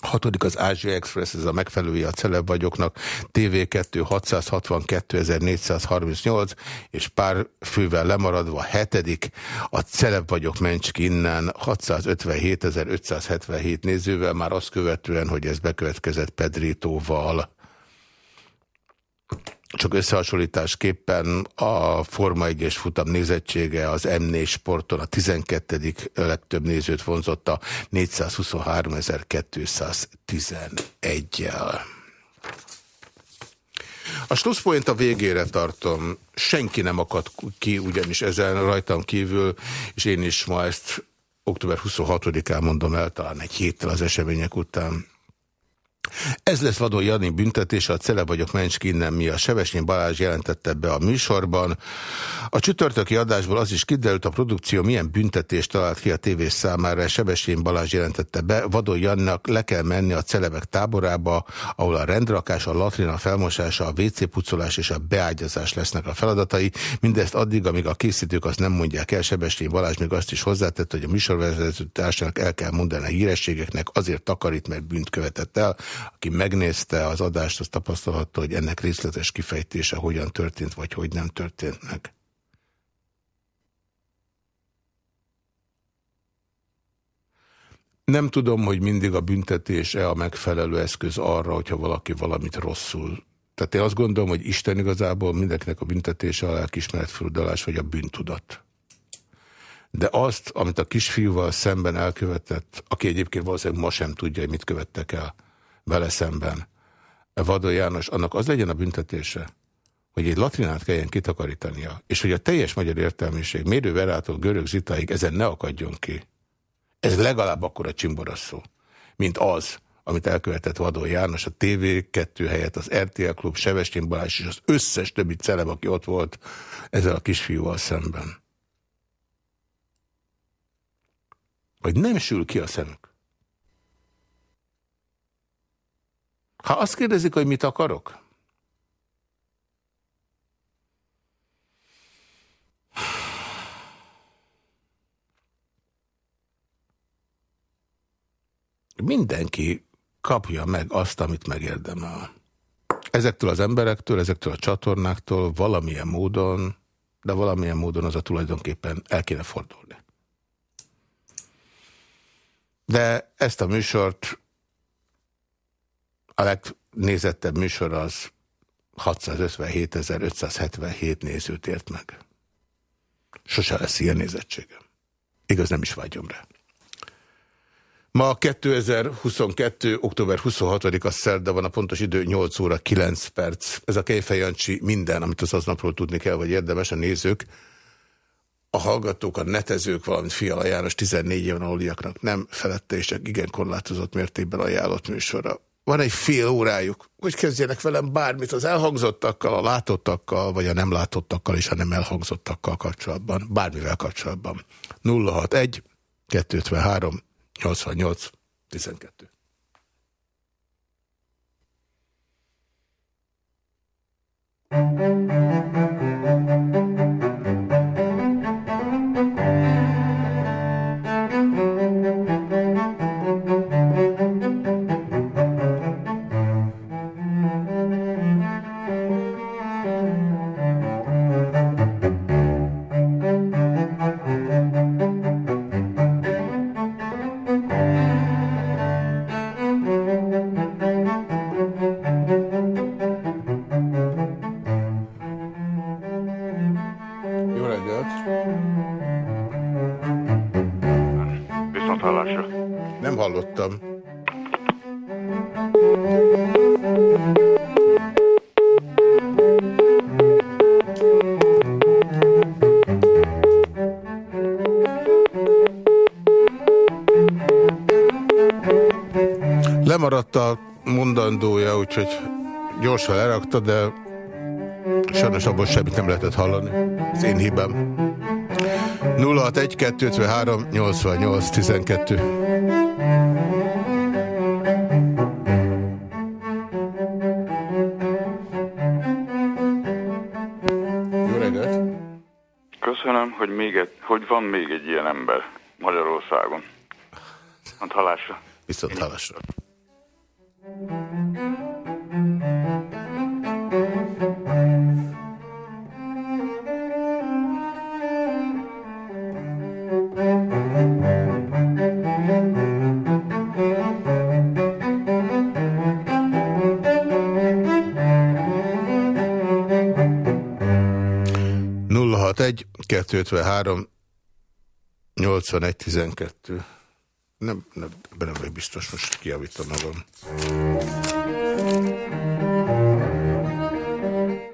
Hatodik az Ázsia Express, ez a megfelelője a celeb vagyoknak, TV2 662 és pár fővel lemaradva hetedik, a celeb vagyok mencs innen 657 577 nézővel, már azt követően, hogy ez bekövetkezett Pedritóval csak összehasonlításképpen a Forma 1 futam nézettsége az M4 sporton a 12. legtöbb nézőt vonzotta 423.211-jel. A slusszpoint a végére tartom. Senki nem akad ki ugyanis ezen rajtam kívül, és én is ma ezt október 26-án mondom el, talán egy héttel az események után. Ez lesz Vadó Jani büntetése, a Cele vagyok Mencs innen mi a Sevesnyi Balázs jelentette be a műsorban. A csütörtöki adásból az is kiderült, a produkció milyen büntetést talált ki a tévés számára, Sebesnyi Balázs jelentette be, Vadó Jannak le kell menni a celebek táborába, ahol a rendrakás, a latrina felmosása, a WC pucolás és a beágyazás lesznek a feladatai. Mindezt addig, amíg a készítők azt nem mondják el, Sebesnyi Balázs még azt is hozzátett, hogy a műsorvezető társának el kell mondani a hírességeknek, azért takarít, mert bűnt követett el. Aki megnézte az adást, az tapasztalhatta, hogy ennek részletes kifejtése hogyan történt, vagy hogy nem történt meg. Nem tudom, hogy mindig a büntetés-e a megfelelő eszköz arra, hogyha valaki valamit rosszul. Tehát én azt gondolom, hogy Isten igazából mindenkinek a büntetése a lelkismeretfordulás vagy a bűntudat. De azt, amit a kisfiúval szemben elkövetett, aki egyébként valószínűleg ma sem tudja, hogy mit követtek el, vele szemben Vadó János, annak az legyen a büntetése, hogy egy latrinát kelljen kitakarítania, és hogy a teljes magyar értelmiség mérőverától görög zitáig ezen ne akadjon ki. Ez legalább akkor a csimborasszó, mint az, amit elkövetett Vadó János, a TV2 helyett az RTL Klub, Sevestén Balázs és az összes többi celeb, aki ott volt ezzel a kisfiúval szemben. Hogy nem sül ki a szemük. Ha azt kérdezik, hogy mit akarok? Mindenki kapja meg azt, amit megérdemel. Ezektől az emberektől, ezektől a csatornáktól valamilyen módon, de valamilyen módon az a tulajdonképpen el kéne fordulni. De ezt a műsort a legnézettebb műsor az 657.577 nézőt ért meg. Sose lesz ilyen nézettségem. Igaz, nem is vágyom rá. Ma 2022. október 26-a szerda van, a pontos idő 8 óra 9 perc. Ez a Kejfej Jancsi minden, amit az aznapról tudni kell, vagy érdemes a nézők. A hallgatók, a netezők, valamint Fiala János 14 éven aluliaknak nem felette és csak igen korlátozott mértékben ajánlott műsorra van egy fél órájuk, hogy kezdjenek velem bármit az elhangzottakkal, a látottakkal, vagy a nem látottakkal és a nem elhangzottakkal kapcsolatban, bármivel kapcsolatban. 061 253 88 12. Thank you. Gyorsan lerakta, de sajnos abból semmit nem lehetett hallani. Az én hibám. 061 253 88 12 hogy, még egy, hogy van még egy ilyen ember Magyarországon. Viszont halásra. Viszont halásra. 061 253 8112 nem, nem, nem vagy biztos, most kiavítom magam.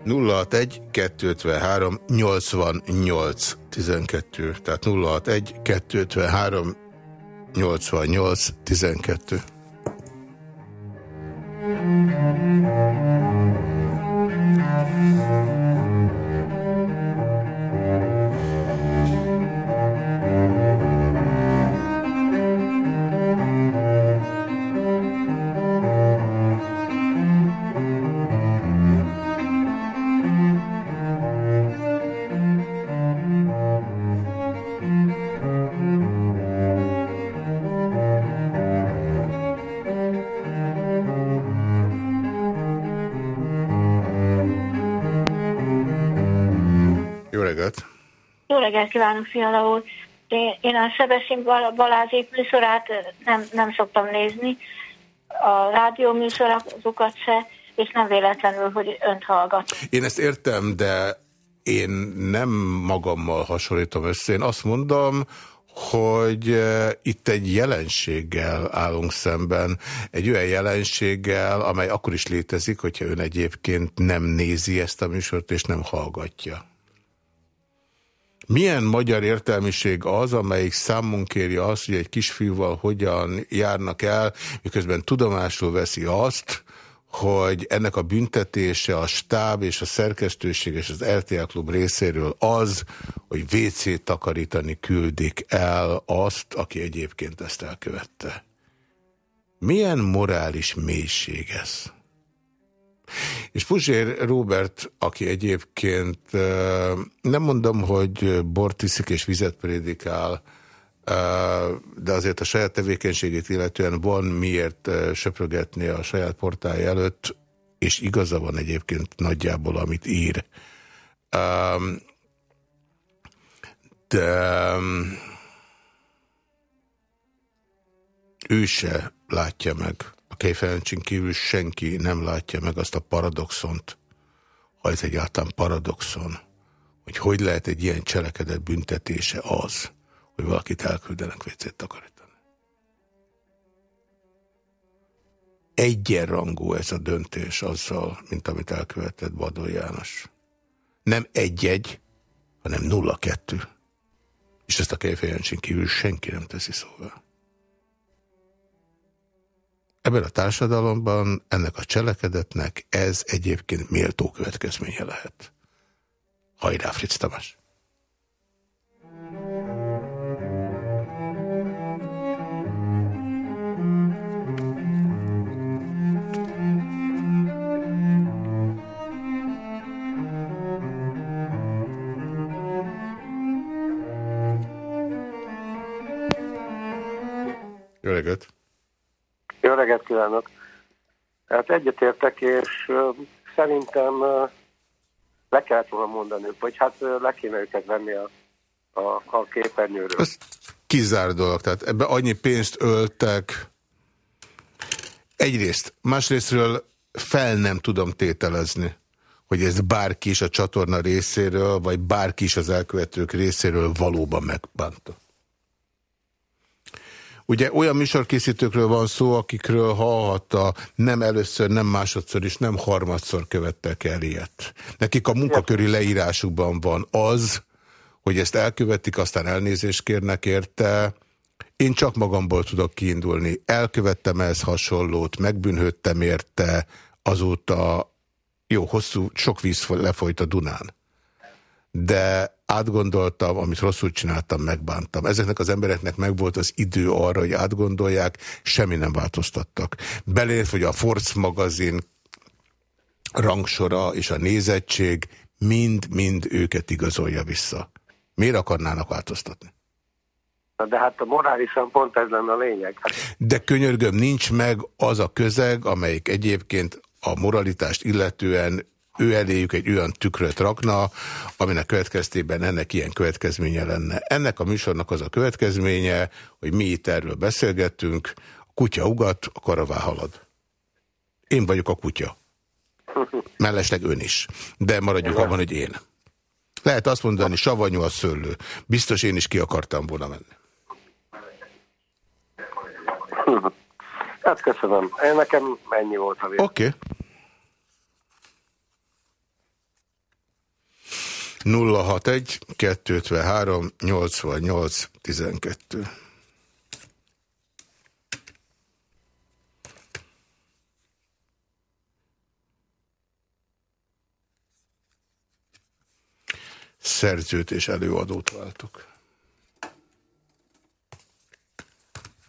061 253 88 12. Tehát 061 253 88 12. kívánok, Fiala úr! Én a Sebesén Balázs műsorát nem, nem szoktam nézni, a rádió műsorokat se, és nem véletlenül, hogy önt hallgat. Én ezt értem, de én nem magammal hasonlítom össze. Én azt mondom, hogy itt egy jelenséggel állunk szemben, egy olyan jelenséggel, amely akkor is létezik, hogyha ön egyébként nem nézi ezt a műsort, és nem hallgatja. Milyen magyar értelmiség az, amelyik számon kéri azt, hogy egy kisfiúval hogyan járnak el, miközben tudomásul veszi azt, hogy ennek a büntetése a stáb és a szerkesztőség és az RTL Klub részéről az, hogy WC-t takarítani küldik el azt, aki egyébként ezt elkövette. Milyen morális mélység ez? És Puzsér Robert, aki egyébként nem mondom, hogy bort iszik és vizet prédikál, de azért a saját tevékenységét illetően van miért söprögetni a saját portálja előtt, és igaza van egyébként nagyjából, amit ír. De ő se látja meg a Kejfelencsin kívül senki nem látja meg azt a paradoxont, ha ez egyáltalán paradoxon, hogy hogy lehet egy ilyen cselekedet büntetése az, hogy valakit elküldenek vécét takarítani. Egyenrangú ez a döntés azzal, mint amit elkövetett Badó János. Nem egy-egy, hanem nulla-kettő. És ezt a Kejfejancsin kívül senki nem teszi szóval. Ebben a társadalomban ennek a cselekedetnek ez egyébként méltó következménye lehet. Hajrá, Fritz Tamás! Jó reggelt! Reggelt kívánok! Hát egyetértek, és szerintem le kellett volna mondani, vagy hát le kéne őket venni a, a, a képernyőről. Ez kizár dolog, tehát ebbe annyi pénzt öltek. Egyrészt, másrésztről fel nem tudom tételezni, hogy ez bárki is a csatorna részéről, vagy bárki is az elkövetők részéről valóban megbánta. Ugye olyan műsorkészítőkről van szó, akikről hallhatta nem először, nem másodszor és nem harmadszor követtek el ilyet. Nekik a munkaköri leírásukban van az, hogy ezt elkövetik, aztán elnézést kérnek érte. Én csak magamból tudok kiindulni. Elkövettem ehhez hasonlót, megbűnhődtem érte, azóta jó, hosszú, sok víz lefolyt a Dunán. De átgondoltam, amit rosszul csináltam, megbántam. Ezeknek az embereknek megvolt az idő arra, hogy átgondolják, semmi nem változtattak. Belért, hogy a Force magazin rangsora és a nézettség mind-mind őket igazolja vissza. Miért akarnának változtatni? Na de hát a morálisan pont ez lenne a lényeg. Hát... De könyörgöm, nincs meg az a közeg, amelyik egyébként a moralitást illetően ő eléjük egy olyan tükröt rakna, aminek következtében ennek ilyen következménye lenne. Ennek a műsornak az a következménye, hogy mi itt erről beszélgettünk, a kutya ugat, a karavá halad. Én vagyok a kutya. Mellesleg ön is. De maradjuk abban, hogy én. Lehet azt mondani, savanyú a szőlő. Biztos én is ki akartam volna menni. Hát köszönöm. Én nekem ennyi volt a Oké. Okay. 061 253 88 12 szerzőt és előadót váltok.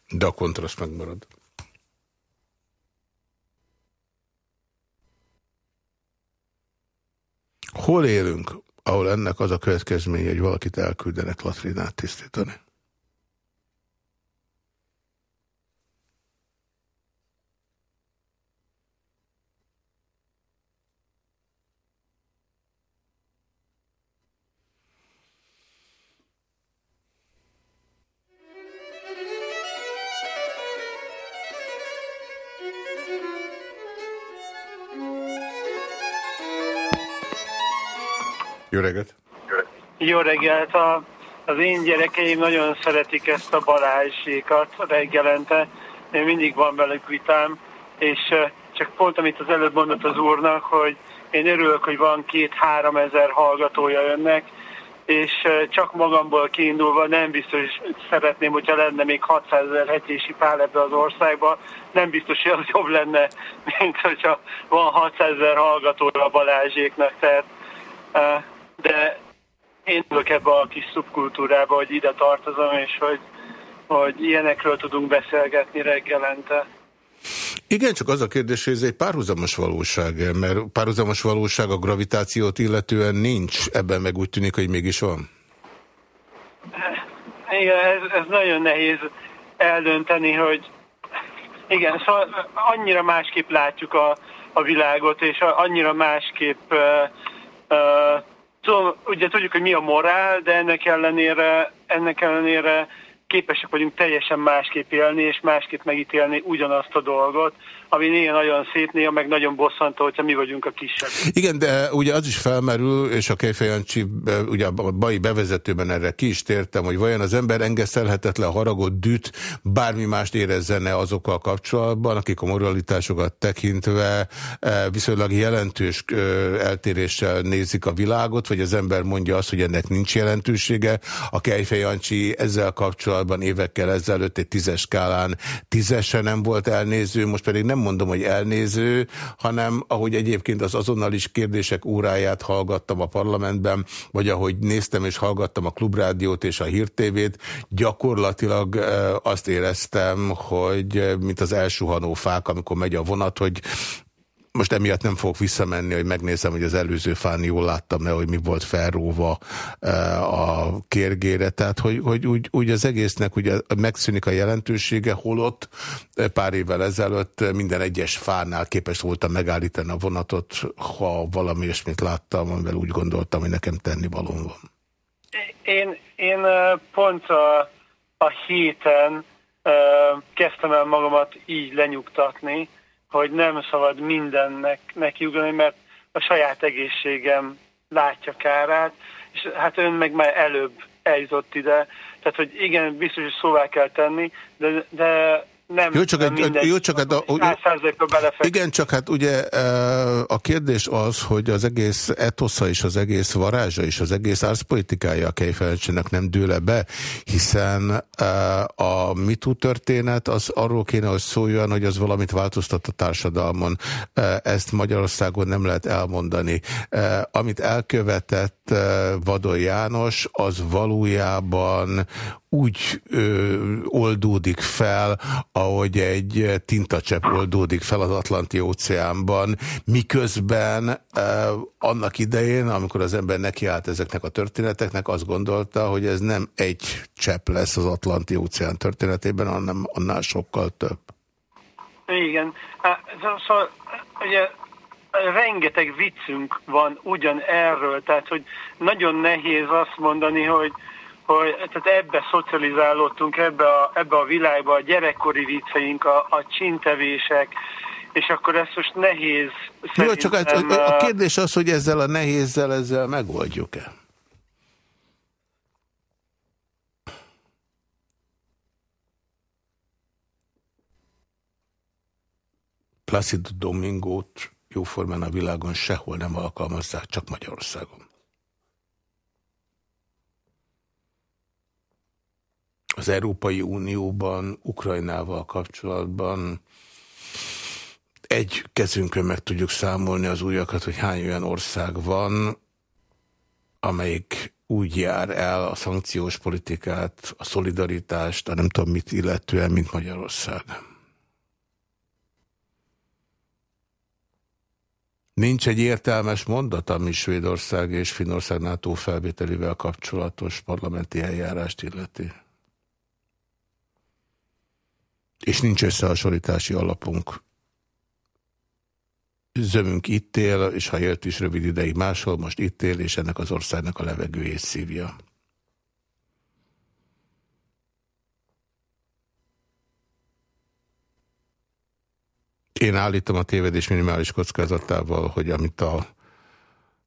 De a kontraszt megmarad. Hol élünk, ahol ennek az a következménye, hogy valakit elküldenek latrinát tisztítani? Jó reggelt! Jó reggelt! A, az én gyerekeim nagyon szeretik ezt a Balázsékat reggelente. Én mindig van velük vitám, és csak pont amit az előbb mondott az úrnak, hogy én örülök, hogy van két-három ezer hallgatója önnek, és csak magamból kiindulva nem biztos szeretném, hogyha lenne még 600 ezer hetési pál ebbe az országba. Nem biztos, hogy az jobb lenne, mint hogyha van 600 ezer hallgatója a Balázséknak. Tehát de én ülök ebbe a kis szubkultúrába, hogy ide tartozom, és hogy, hogy ilyenekről tudunk beszélgetni reggelente. Igen, csak az a kérdés, hogy ez egy párhuzamos valóság, mert párhuzamos valóság a gravitációt illetően nincs, ebben meg úgy tűnik, hogy mégis van. Igen, ez, ez nagyon nehéz eldönteni, hogy igen, szóval annyira másképp látjuk a, a világot, és annyira másképp uh, uh, Tudom, ugye tudjuk, hogy mi a morál, de ennek ellenére, ennek ellenére képesek vagyunk teljesen másképp élni, és másképp megítélni ugyanazt a dolgot, ami néha nagyon szép, néha meg nagyon bosszantó, hogyha mi vagyunk a kisebb. Igen, de ugye az is felmerül, és a Kejfejancsi, ugye a bai bevezetőben erre ki is tértem, hogy vajon az ember engesztelhetetlen haragot, düt, bármi mást érezzene azokkal kapcsolatban, akik a moralitásokat tekintve viszonylag jelentős eltéréssel nézik a világot, vagy az ember mondja azt, hogy ennek nincs jelentősége. A Kejfejancsi ezzel kapcsolatban évekkel ezelőtt egy tízes skálán tízesen nem volt elnéző, most pedig nem nem mondom, hogy elnéző, hanem ahogy egyébként az azonnalis kérdések óráját hallgattam a parlamentben, vagy ahogy néztem és hallgattam a klubrádiót és a hírtévét, gyakorlatilag azt éreztem, hogy mint az elsuhanó fák, amikor megy a vonat, hogy most emiatt nem fogok visszamenni, hogy megnézem, hogy az előző fán jól láttam-e, hogy mi volt felróva e, a kérgére. Tehát, hogy, hogy úgy, úgy az egésznek ugye megszűnik a jelentősége, holott e, pár évvel ezelőtt minden egyes fánál képes voltam megállítani a vonatot, ha valami ilyesmit láttam, amivel úgy gondoltam, hogy nekem tenni valóm van. Én, én e, pont a, a héten kezdtem el magamat így lenyugtatni, hogy nem szabad mindennek nekiugrani, mert a saját egészségem látja kárát, és hát ön meg már előbb eljutott ide. Tehát, hogy igen, biztos, hogy szóvá kell tenni, de, de nem, jó, csak, nem minden, jó, csak hát, a, igen, csak hát ugye e, a kérdés az, hogy az egész etosza és az egész varázsa és az egész árszpolitikája a Kejfejancsinak nem dőle be, hiszen e, a MeToo történet az arról kéne, hogy szóljon, hogy az valamit változtat a társadalmon. E, ezt Magyarországon nem lehet elmondani. Amit elkövetett Vadon János, az valójában úgy ö, oldódik fel, ahogy egy tintacsepp oldódik fel az Atlanti óceánban, miközben ö, annak idején, amikor az ember nekiállt ezeknek a történeteknek, azt gondolta, hogy ez nem egy csepp lesz az Atlanti óceán történetében, hanem annál sokkal több. Igen. Szóval ugye rengeteg viccünk van ugyan erről, tehát hogy nagyon nehéz azt mondani, hogy, hogy tehát ebbe szocializálódtunk, ebbe a, ebbe a világba, a gyerekkori vicceink, a, a csintevések, és akkor ezt most nehéz Jó, csak a, a kérdés az, hogy ezzel a nehézzel, ezzel megoldjuk-e? Placido Domingót jóformán a világon sehol nem alkalmazzák, csak Magyarországon. Az Európai Unióban, Ukrajnával kapcsolatban egy kezünkön meg tudjuk számolni az újakat, hogy hány olyan ország van, amelyik úgy jár el a szankciós politikát, a szolidaritást, a nem tudom mit illetően, mint Magyarország. Nincs egy értelmes mondat, ami Svédország és Finnország NATO felvételével kapcsolatos parlamenti eljárást illeti. És nincs összehasonlítási alapunk. Zömünk itt él, és ha élt is rövid ideig máshol, most itt él, és ennek az országnak a levegőjét szívja. Én állítom a tévedés minimális kockázatával, hogy amit a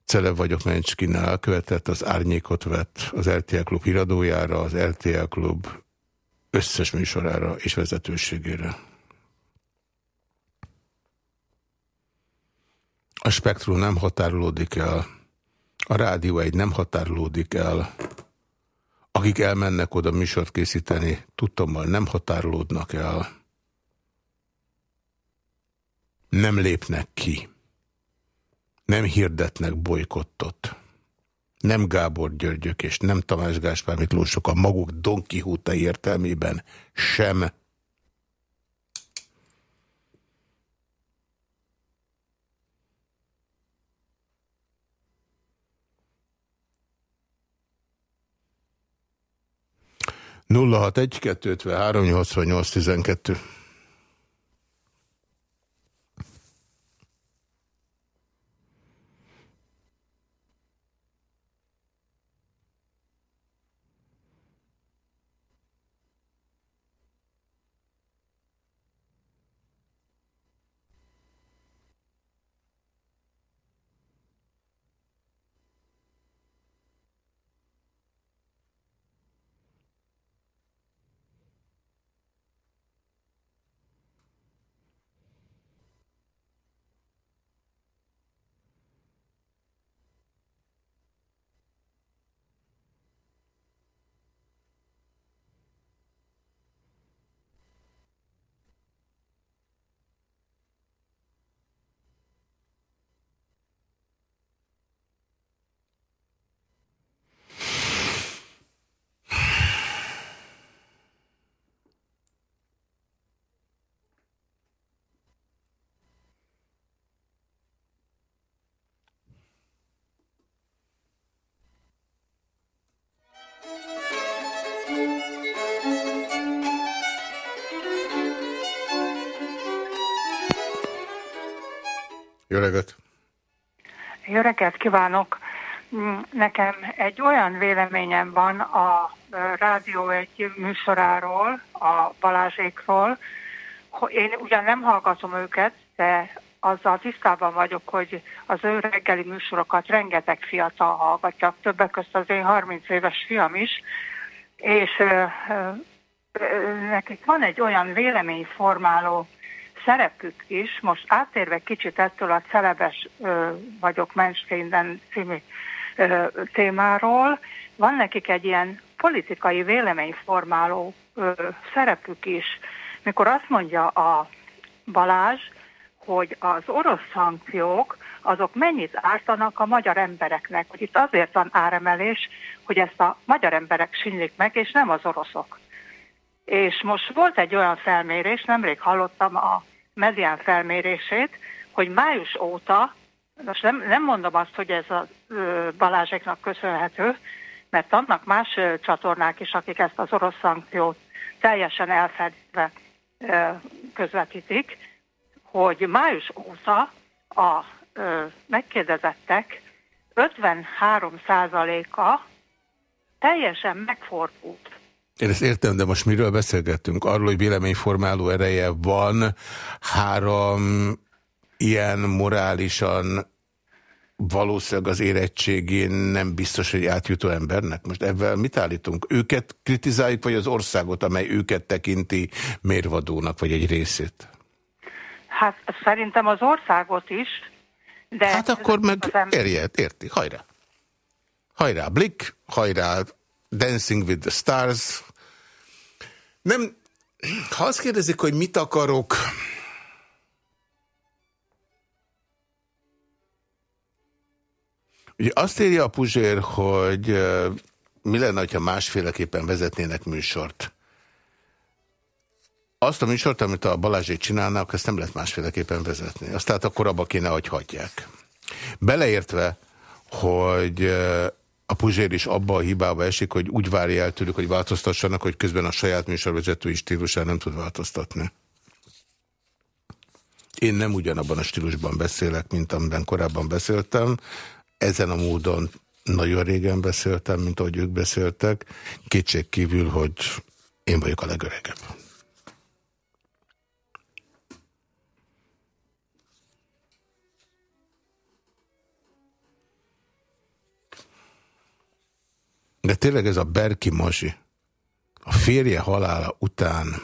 Celev vagyok Mencskinnel elkövetett, az árnyékot vett az RTL Klub híradójára, az RTL Klub összes műsorára és vezetőségére. A spektrum nem határolódik el, a rádió egy nem határolódik el, akik elmennek oda műsort készíteni, tudtommal nem határolódnak el, nem lépnek ki, nem hirdetnek bolykottot, nem Gábor Györgyök és nem Tamás Gáspár Miklósok a maguk Don Quixote értelmében sem. Nulla hat egy kettő három nyolc tizenkettő Reggelt kívánok! Mm, nekem egy olyan véleményem van a rádió egy műsoráról, a Balázsékról. Én ugyan nem hallgatom őket, de azzal tisztában vagyok, hogy az ő reggeli műsorokat rengeteg fiatal hallgatja, többek között az én 30 éves fiam is, és nekik van egy olyan véleményformáló szerepük is, most áttérve kicsit ettől a celebes ö, vagyok Mensteinden című ö, témáról, van nekik egy ilyen politikai véleményformáló ö, szerepük is. Mikor azt mondja a Balázs, hogy az orosz szankciók azok mennyit ártanak a magyar embereknek, hogy itt azért van áremelés, hogy ezt a magyar emberek sinlik meg, és nem az oroszok. És most volt egy olyan felmérés, nemrég hallottam a medián felmérését, hogy május óta, most nem, nem mondom azt, hogy ez a Balázséknak köszönhető, mert annak más csatornák is, akik ezt az orosz szankciót teljesen elfedve közvetítik, hogy május óta a megkérdezettek 53%-a teljesen megfordult. Én ezt értem, de most miről beszélgettünk? Arról, hogy véleményformáló ereje van három ilyen morálisan valószínűleg az érettségén nem biztos, hogy átjutó embernek. Most ebben mit állítunk? Őket kritizáljuk, vagy az országot, amely őket tekinti mérvadónak, vagy egy részét? Hát szerintem az országot is, de... Hát akkor meg érjed, érti, hajrá. Hajrá Blick, hajrá Dancing with the Stars. Nem, ha azt kérdezik, hogy mit akarok, Ugye azt írja a Puzsér, hogy mi lenne, ha másféleképpen vezetnének műsort. Azt a műsort, amit a Balázsék csinálnak, ezt nem lehet másféleképpen vezetni. Azt tehát akkor abba kéne, hogy hagyják. Beleértve, hogy a Puzsér is abba a hibába esik, hogy úgy várja el tőlük, hogy változtassanak, hogy közben a saját műsorvezetői stílusán nem tud változtatni. Én nem ugyanabban a stílusban beszélek, mint amiben korábban beszéltem. Ezen a módon nagyon régen beszéltem, mint ahogy ők beszéltek. Kétség kívül, hogy én vagyok a legöregebb. De tényleg ez a Berki Mazsi, a férje halála után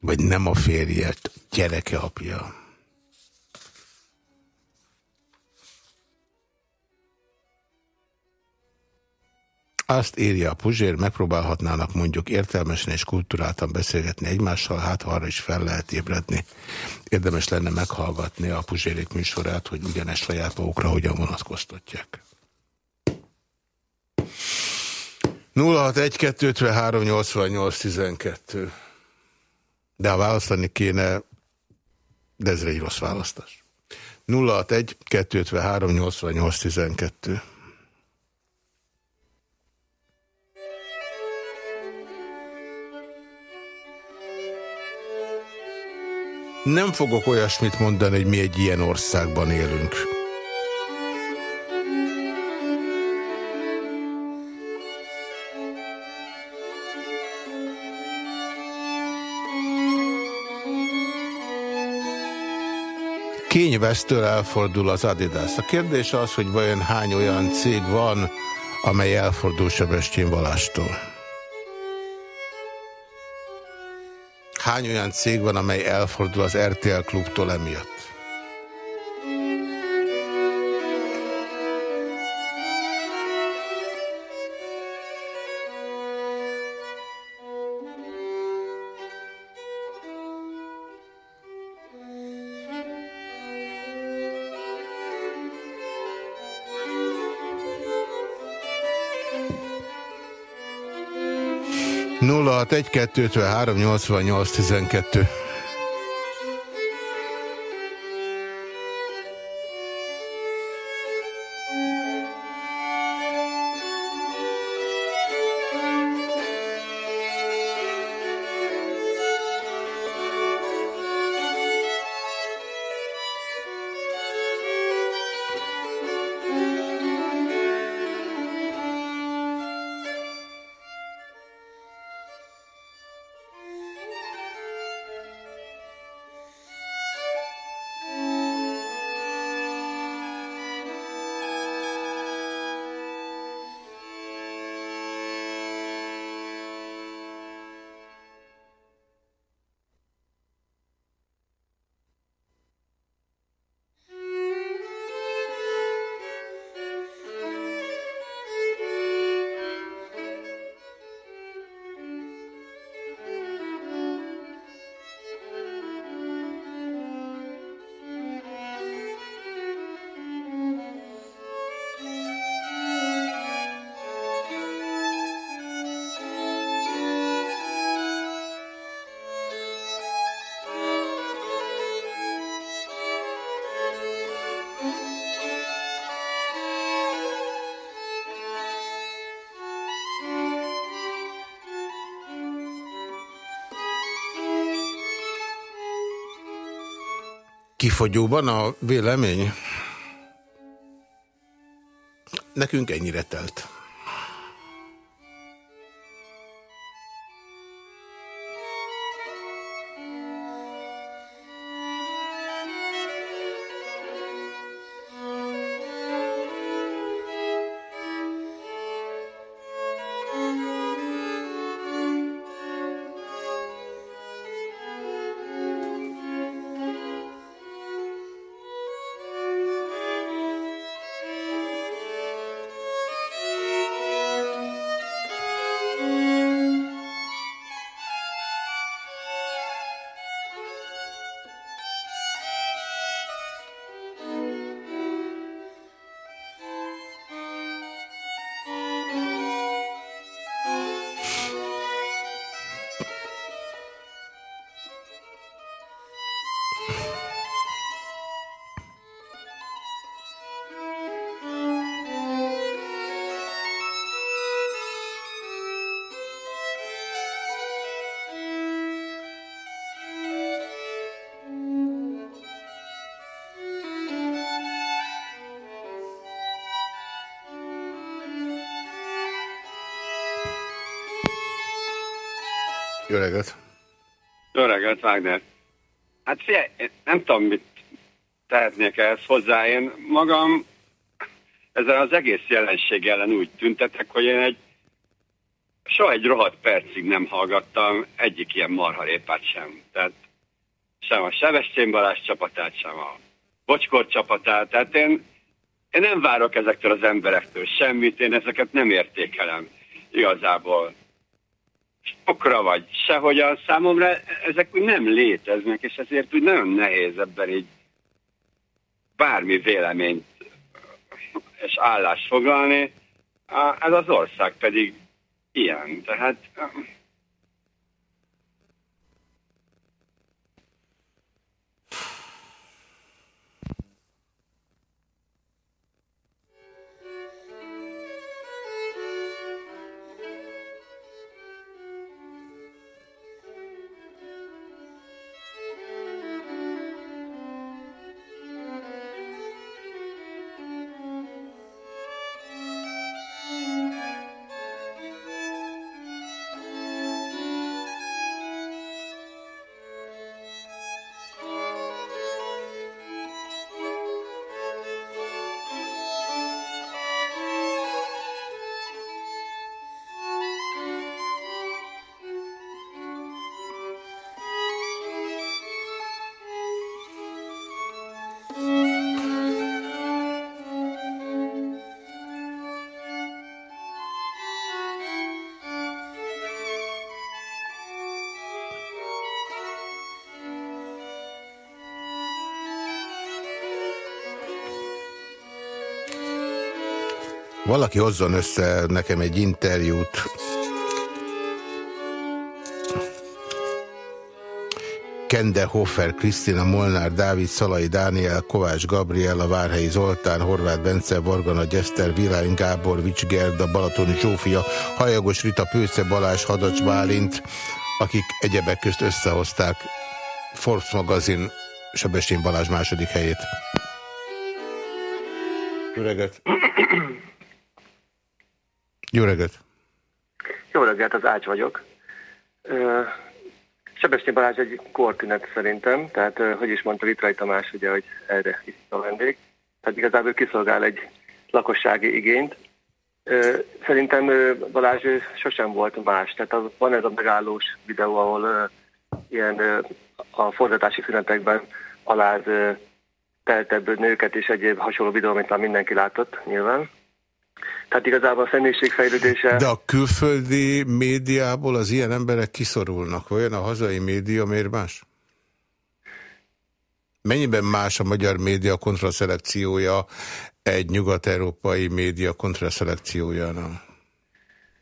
vagy nem a férje, gyereke apja. Azt írja a Puzsér, megpróbálhatnának mondjuk értelmesen és kulturáltan beszélgetni egymással, hát arra is fel lehet ébredni. Érdemes lenne meghallgatni a Puzsérék műsorát, hogy ugyanezt saját magukra hogyan vonatkoztatják. 061 12 De ha választani kéne, de ez egy rossz választás. 061 Nem fogok olyasmit mondani, hogy mi egy ilyen országban élünk. Kényvesztől elfordul az Adidas. A kérdés az, hogy vajon hány olyan cég van, amely elfordul Sebestyén Valástól. Hány olyan cég van, amely elfordul az RTL klubtól emiatt? Nulla 1 2 3 88 12 kifogyóban a vélemény? Nekünk ennyire telt. Wagner! Hát figyelj, nem tudom, mit tehetnék ehhez hozzá. Én magam ezzel az egész jelenség ellen úgy tüntetek, hogy én egy soha egy rohadt percig nem hallgattam egyik ilyen marharépát sem. Tehát sem a Sebestyén Balázs csapatát, sem a Bocskor csapatát. Tehát én, én nem várok ezektől az emberektől semmit, én ezeket nem értékelem igazából okra vagy sehogyan számomra ezek úgy nem léteznek, és ezért úgy nagyon nehéz ebben így bármi véleményt és állást foglalni, ez az ország pedig ilyen. Tehát Valaki hozzon össze nekem egy interjút. Kende Hofer, Krisztina Molnár, Dávid Szalai Dániel, Kovács Gabriel, a Várhelyi Zoltán, Horváth Bence, Vargana Gyeszter, Vilány Gábor, Vics Gerda, Balatoni Zsófia, Hajagos Rita, Pőce Balázs, Hadacs Bálint, akik egyebek közt összehozták Forbes magazin Sebestén Balázs második helyét. Jó reggelt! Jó reggelt! Jó reggelt, az Ács vagyok. Sebestyén Balázs egy kortünet szerintem, tehát hogy is mondta Vitrai Tamás, ugye, hogy erre is a vendég. Tehát igazából kiszolgál egy lakossági igényt. Szerintem Balázs sosem volt más. Tehát van ez a megállós videó, ahol ilyen a forgatási szünetekben aláz teltebb nőket és egyéb hasonló videó, mint már mindenki látott nyilván. Tehát igazából a személyiségfejlődése... De a külföldi médiából az ilyen emberek kiszorulnak. Olyan a hazai média miért más? Mennyiben más a magyar média kontraszelekciója egy nyugat-európai média kontraszelekciója?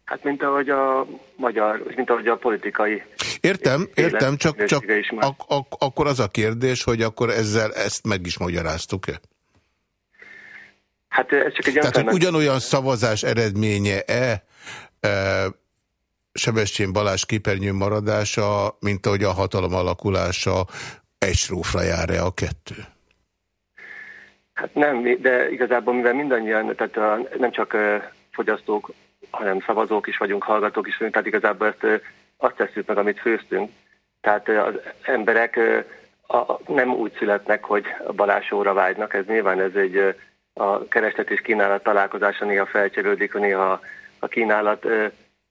Hát mint ahogy a magyar, mint ahogy a politikai... Értem, értem, csak, csak ak ak akkor az a kérdés, hogy akkor ezzel ezt meg is magyaráztuk-e? Hát ez csak egy Tehát, hogy ugyanolyan szavazás eredménye-e e, Sebestyén Balázs kipernyő maradása, mint ahogy a hatalom alakulása egy strófra jár-e a kettő? Hát nem, de igazából mivel mindannyian, tehát a, nem csak fogyasztók, hanem szavazók is vagyunk, hallgatók is vagyunk, tehát igazából ezt azt tesszük meg, amit főztünk. Tehát az emberek a, nem úgy születnek, hogy a balásóra vágynak, ez nyilván ez egy a kereslet és kínálat találkozása néha felcserődik, néha a kínálat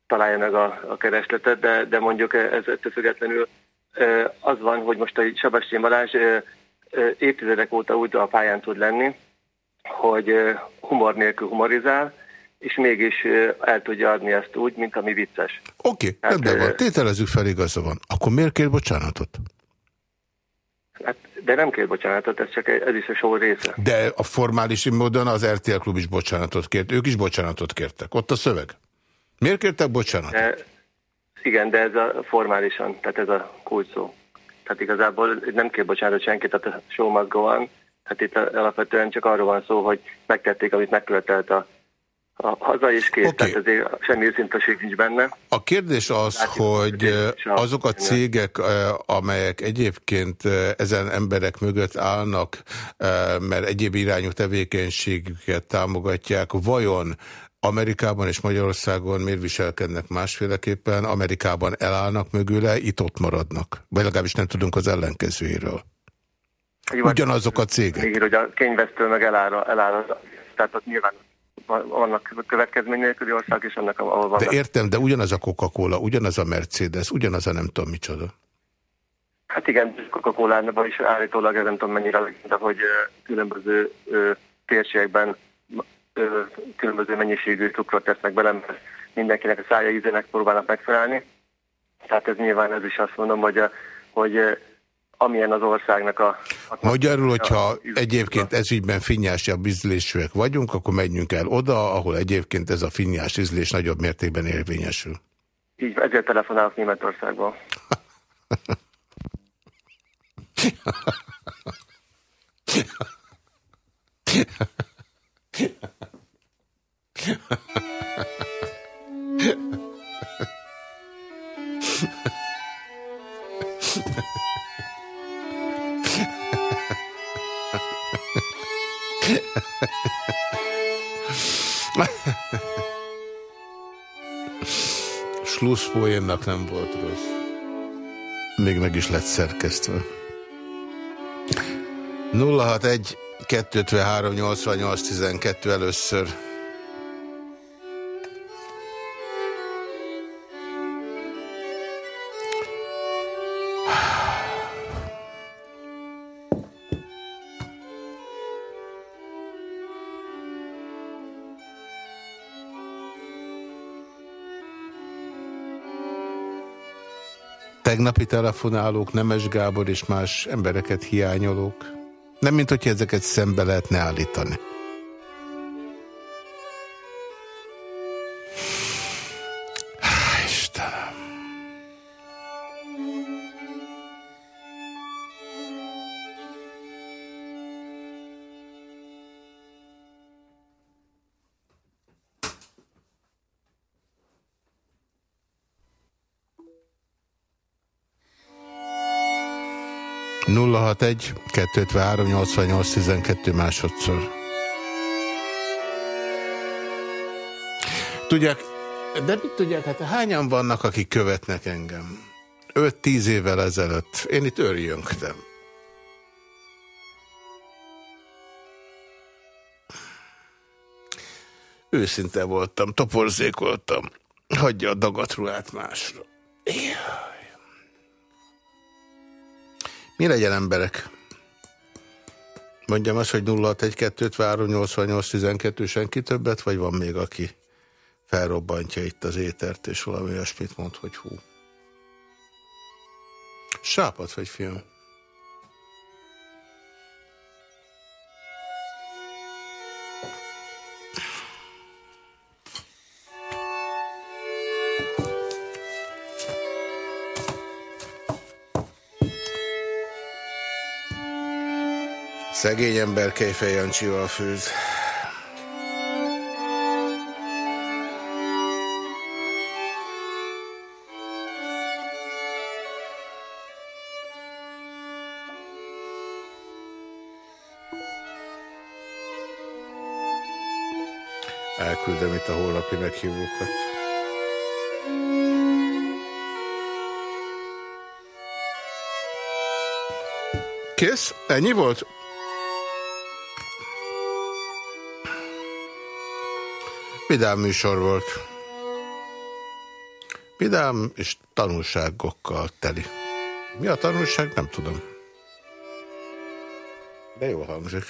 találja meg a, a keresletet, de, de mondjuk ez ettől függetlenül az van, hogy most a Sebestyén Balázs évtizedek óta úgy a pályán tud lenni, hogy humor nélkül humorizál, és mégis el tudja adni ezt úgy, mint ami vicces. Oké, okay, hát, rendben van, tételezzük fel, igaza van. Akkor miért kér bocsánatot? Hát, de nem kér bocsánatot, ez csak ez is a show része. De a formális módon az RTL Klub is bocsánatot kért, ők is bocsánatot kértek. Ott a szöveg. Miért kértek bocsánatot? De, igen, de ez a formálisan, tehát ez a kulcs szó. Tehát igazából nem kér bocsánatot senkit, tehát a show must go on. Hát itt alapvetően csak arról van szó, hogy megtették, amit megkövetelt a a haza is kész, okay. tehát ezért semmi őszinteség nincs benne. A kérdés az, Látjuk, hogy azok a cégek, amelyek egyébként ezen emberek mögött állnak, mert egyéb irányú tevékenységüket támogatják, vajon Amerikában és Magyarországon miért viselkednek másféleképpen? Amerikában elállnak mögüle, itt ott maradnak. Vagy legalábbis nem tudunk az ellenkezőjéről. Ugyanazok a cégek. Még hogy a kényvesztő meg eláll, eláll tehát ott nyilván vannak következmény nélküli ország, és annak, ahol vannak. De értem, de ugyanaz a Coca-Cola, ugyanaz a Mercedes, ugyanaz a nem tudom micsoda. Hát igen, Coca-Cola-ban is állítólag, nem tudom mennyire, de hogy különböző térségekben különböző mennyiségű cukrot tesznek bele, mert mindenkinek a szája ízének próbálnak megfelelni. Tehát ez nyilván ez is azt mondom, hogy, hogy amilyen az országnak a... a Magyarul, hogyha a, egyébként ezügyben finnyásabb ízlésűek vagyunk, akkor menjünk el oda, ahol egyébként ez a finnyás ízlés nagyobb mértékben érvényesül. Így, ezért telefonálok Németországból. Slusszpoénnak nem volt rossz. Még meg is lett szerkesztve. 061 253 88 12 először. Tegnapi telefonálók, Nemes Gábor és más embereket hiányolók. Nem, mint hogy ezeket szembe lehetne állítani. 061 253 88 12 másodszor. Tudják, de mit tudják, hát hányan vannak, akik követnek engem? 5-10 évvel ezelőtt. Én itt örjöngtem. Őszinte voltam, toporzékoltam. Hagyja a dagatruát másra. Mi legyen emberek? Mondjam azt, hogy 061-253-88-12 senki többet, vagy van még, aki felrobbantja itt az étert, és valami olyasmit mond, hogy hú. Sápat vagy, fiam? Szegény ember Kejfej Jancsival főz. Elküldem itt a holnapi meghívókat. Kész? Ennyi volt? Vidám műsor volt. Vidám és tanulságokkal teli. Mi a tanulság? Nem tudom. De jól hangzik.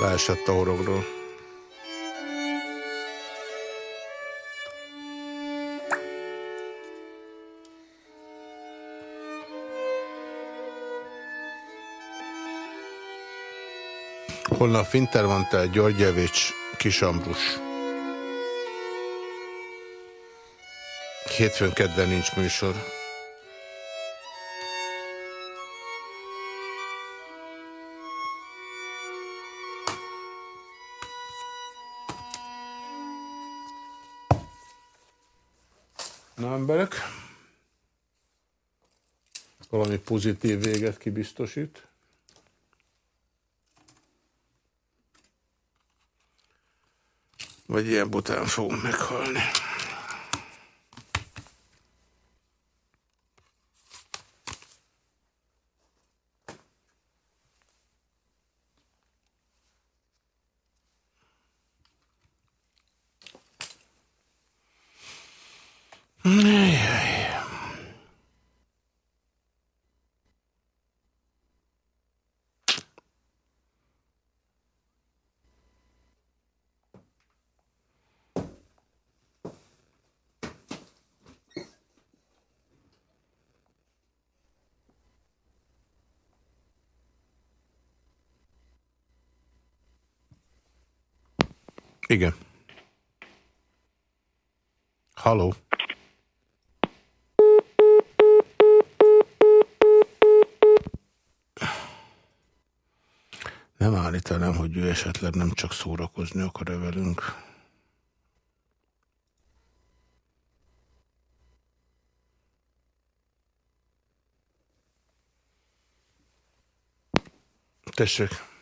Leesett a horogról. Holnap Fintermantel, Györgyevics, Kisambrus. Hétfőn kedden nincs műsor. Na emberek, valami pozitív véget kibiztosít. Vagy ilyen bután fogunk meghalni. Igen. Halló. Nem állítanám, hogy ő esetleg nem csak szórakozni akar-e velünk. Tessék.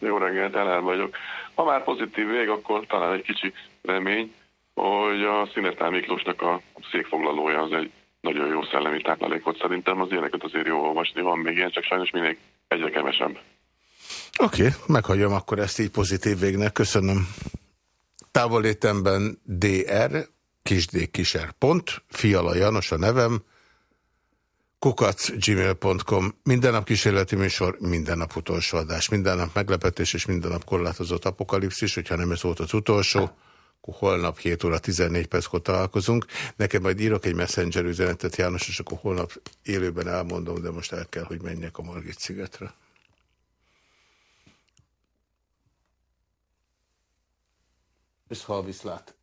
Jó reggelt, Elel vagyok. Ha már pozitív vég, akkor talán egy kicsi remény, hogy a Színetán Miklósnak a székfoglalója az egy nagyon jó szellemi táplálékot. Szerintem az ilyeneket azért jó olvasni, van még ilyen, csak sajnos minél egyre kevesebb. Oké, okay, meghagyom akkor ezt így pozitív végnek. Köszönöm. Távolétemben dr, kisdkiser. Fiala Janos a nevem, kukac.gmail.com. Minden nap kísérleti műsor, minden nap utolsó adás, minden nap meglepetés és minden nap korlátozott apokalipszis, hogyha nem ez volt az utolsó, akkor holnap 7 óra 14 perckor találkozunk. Nekem majd írok egy messenger üzenetet, János, és akkor holnap élőben elmondom, de most el kell, hogy menjek a Margit szigetre. És ha viszlát.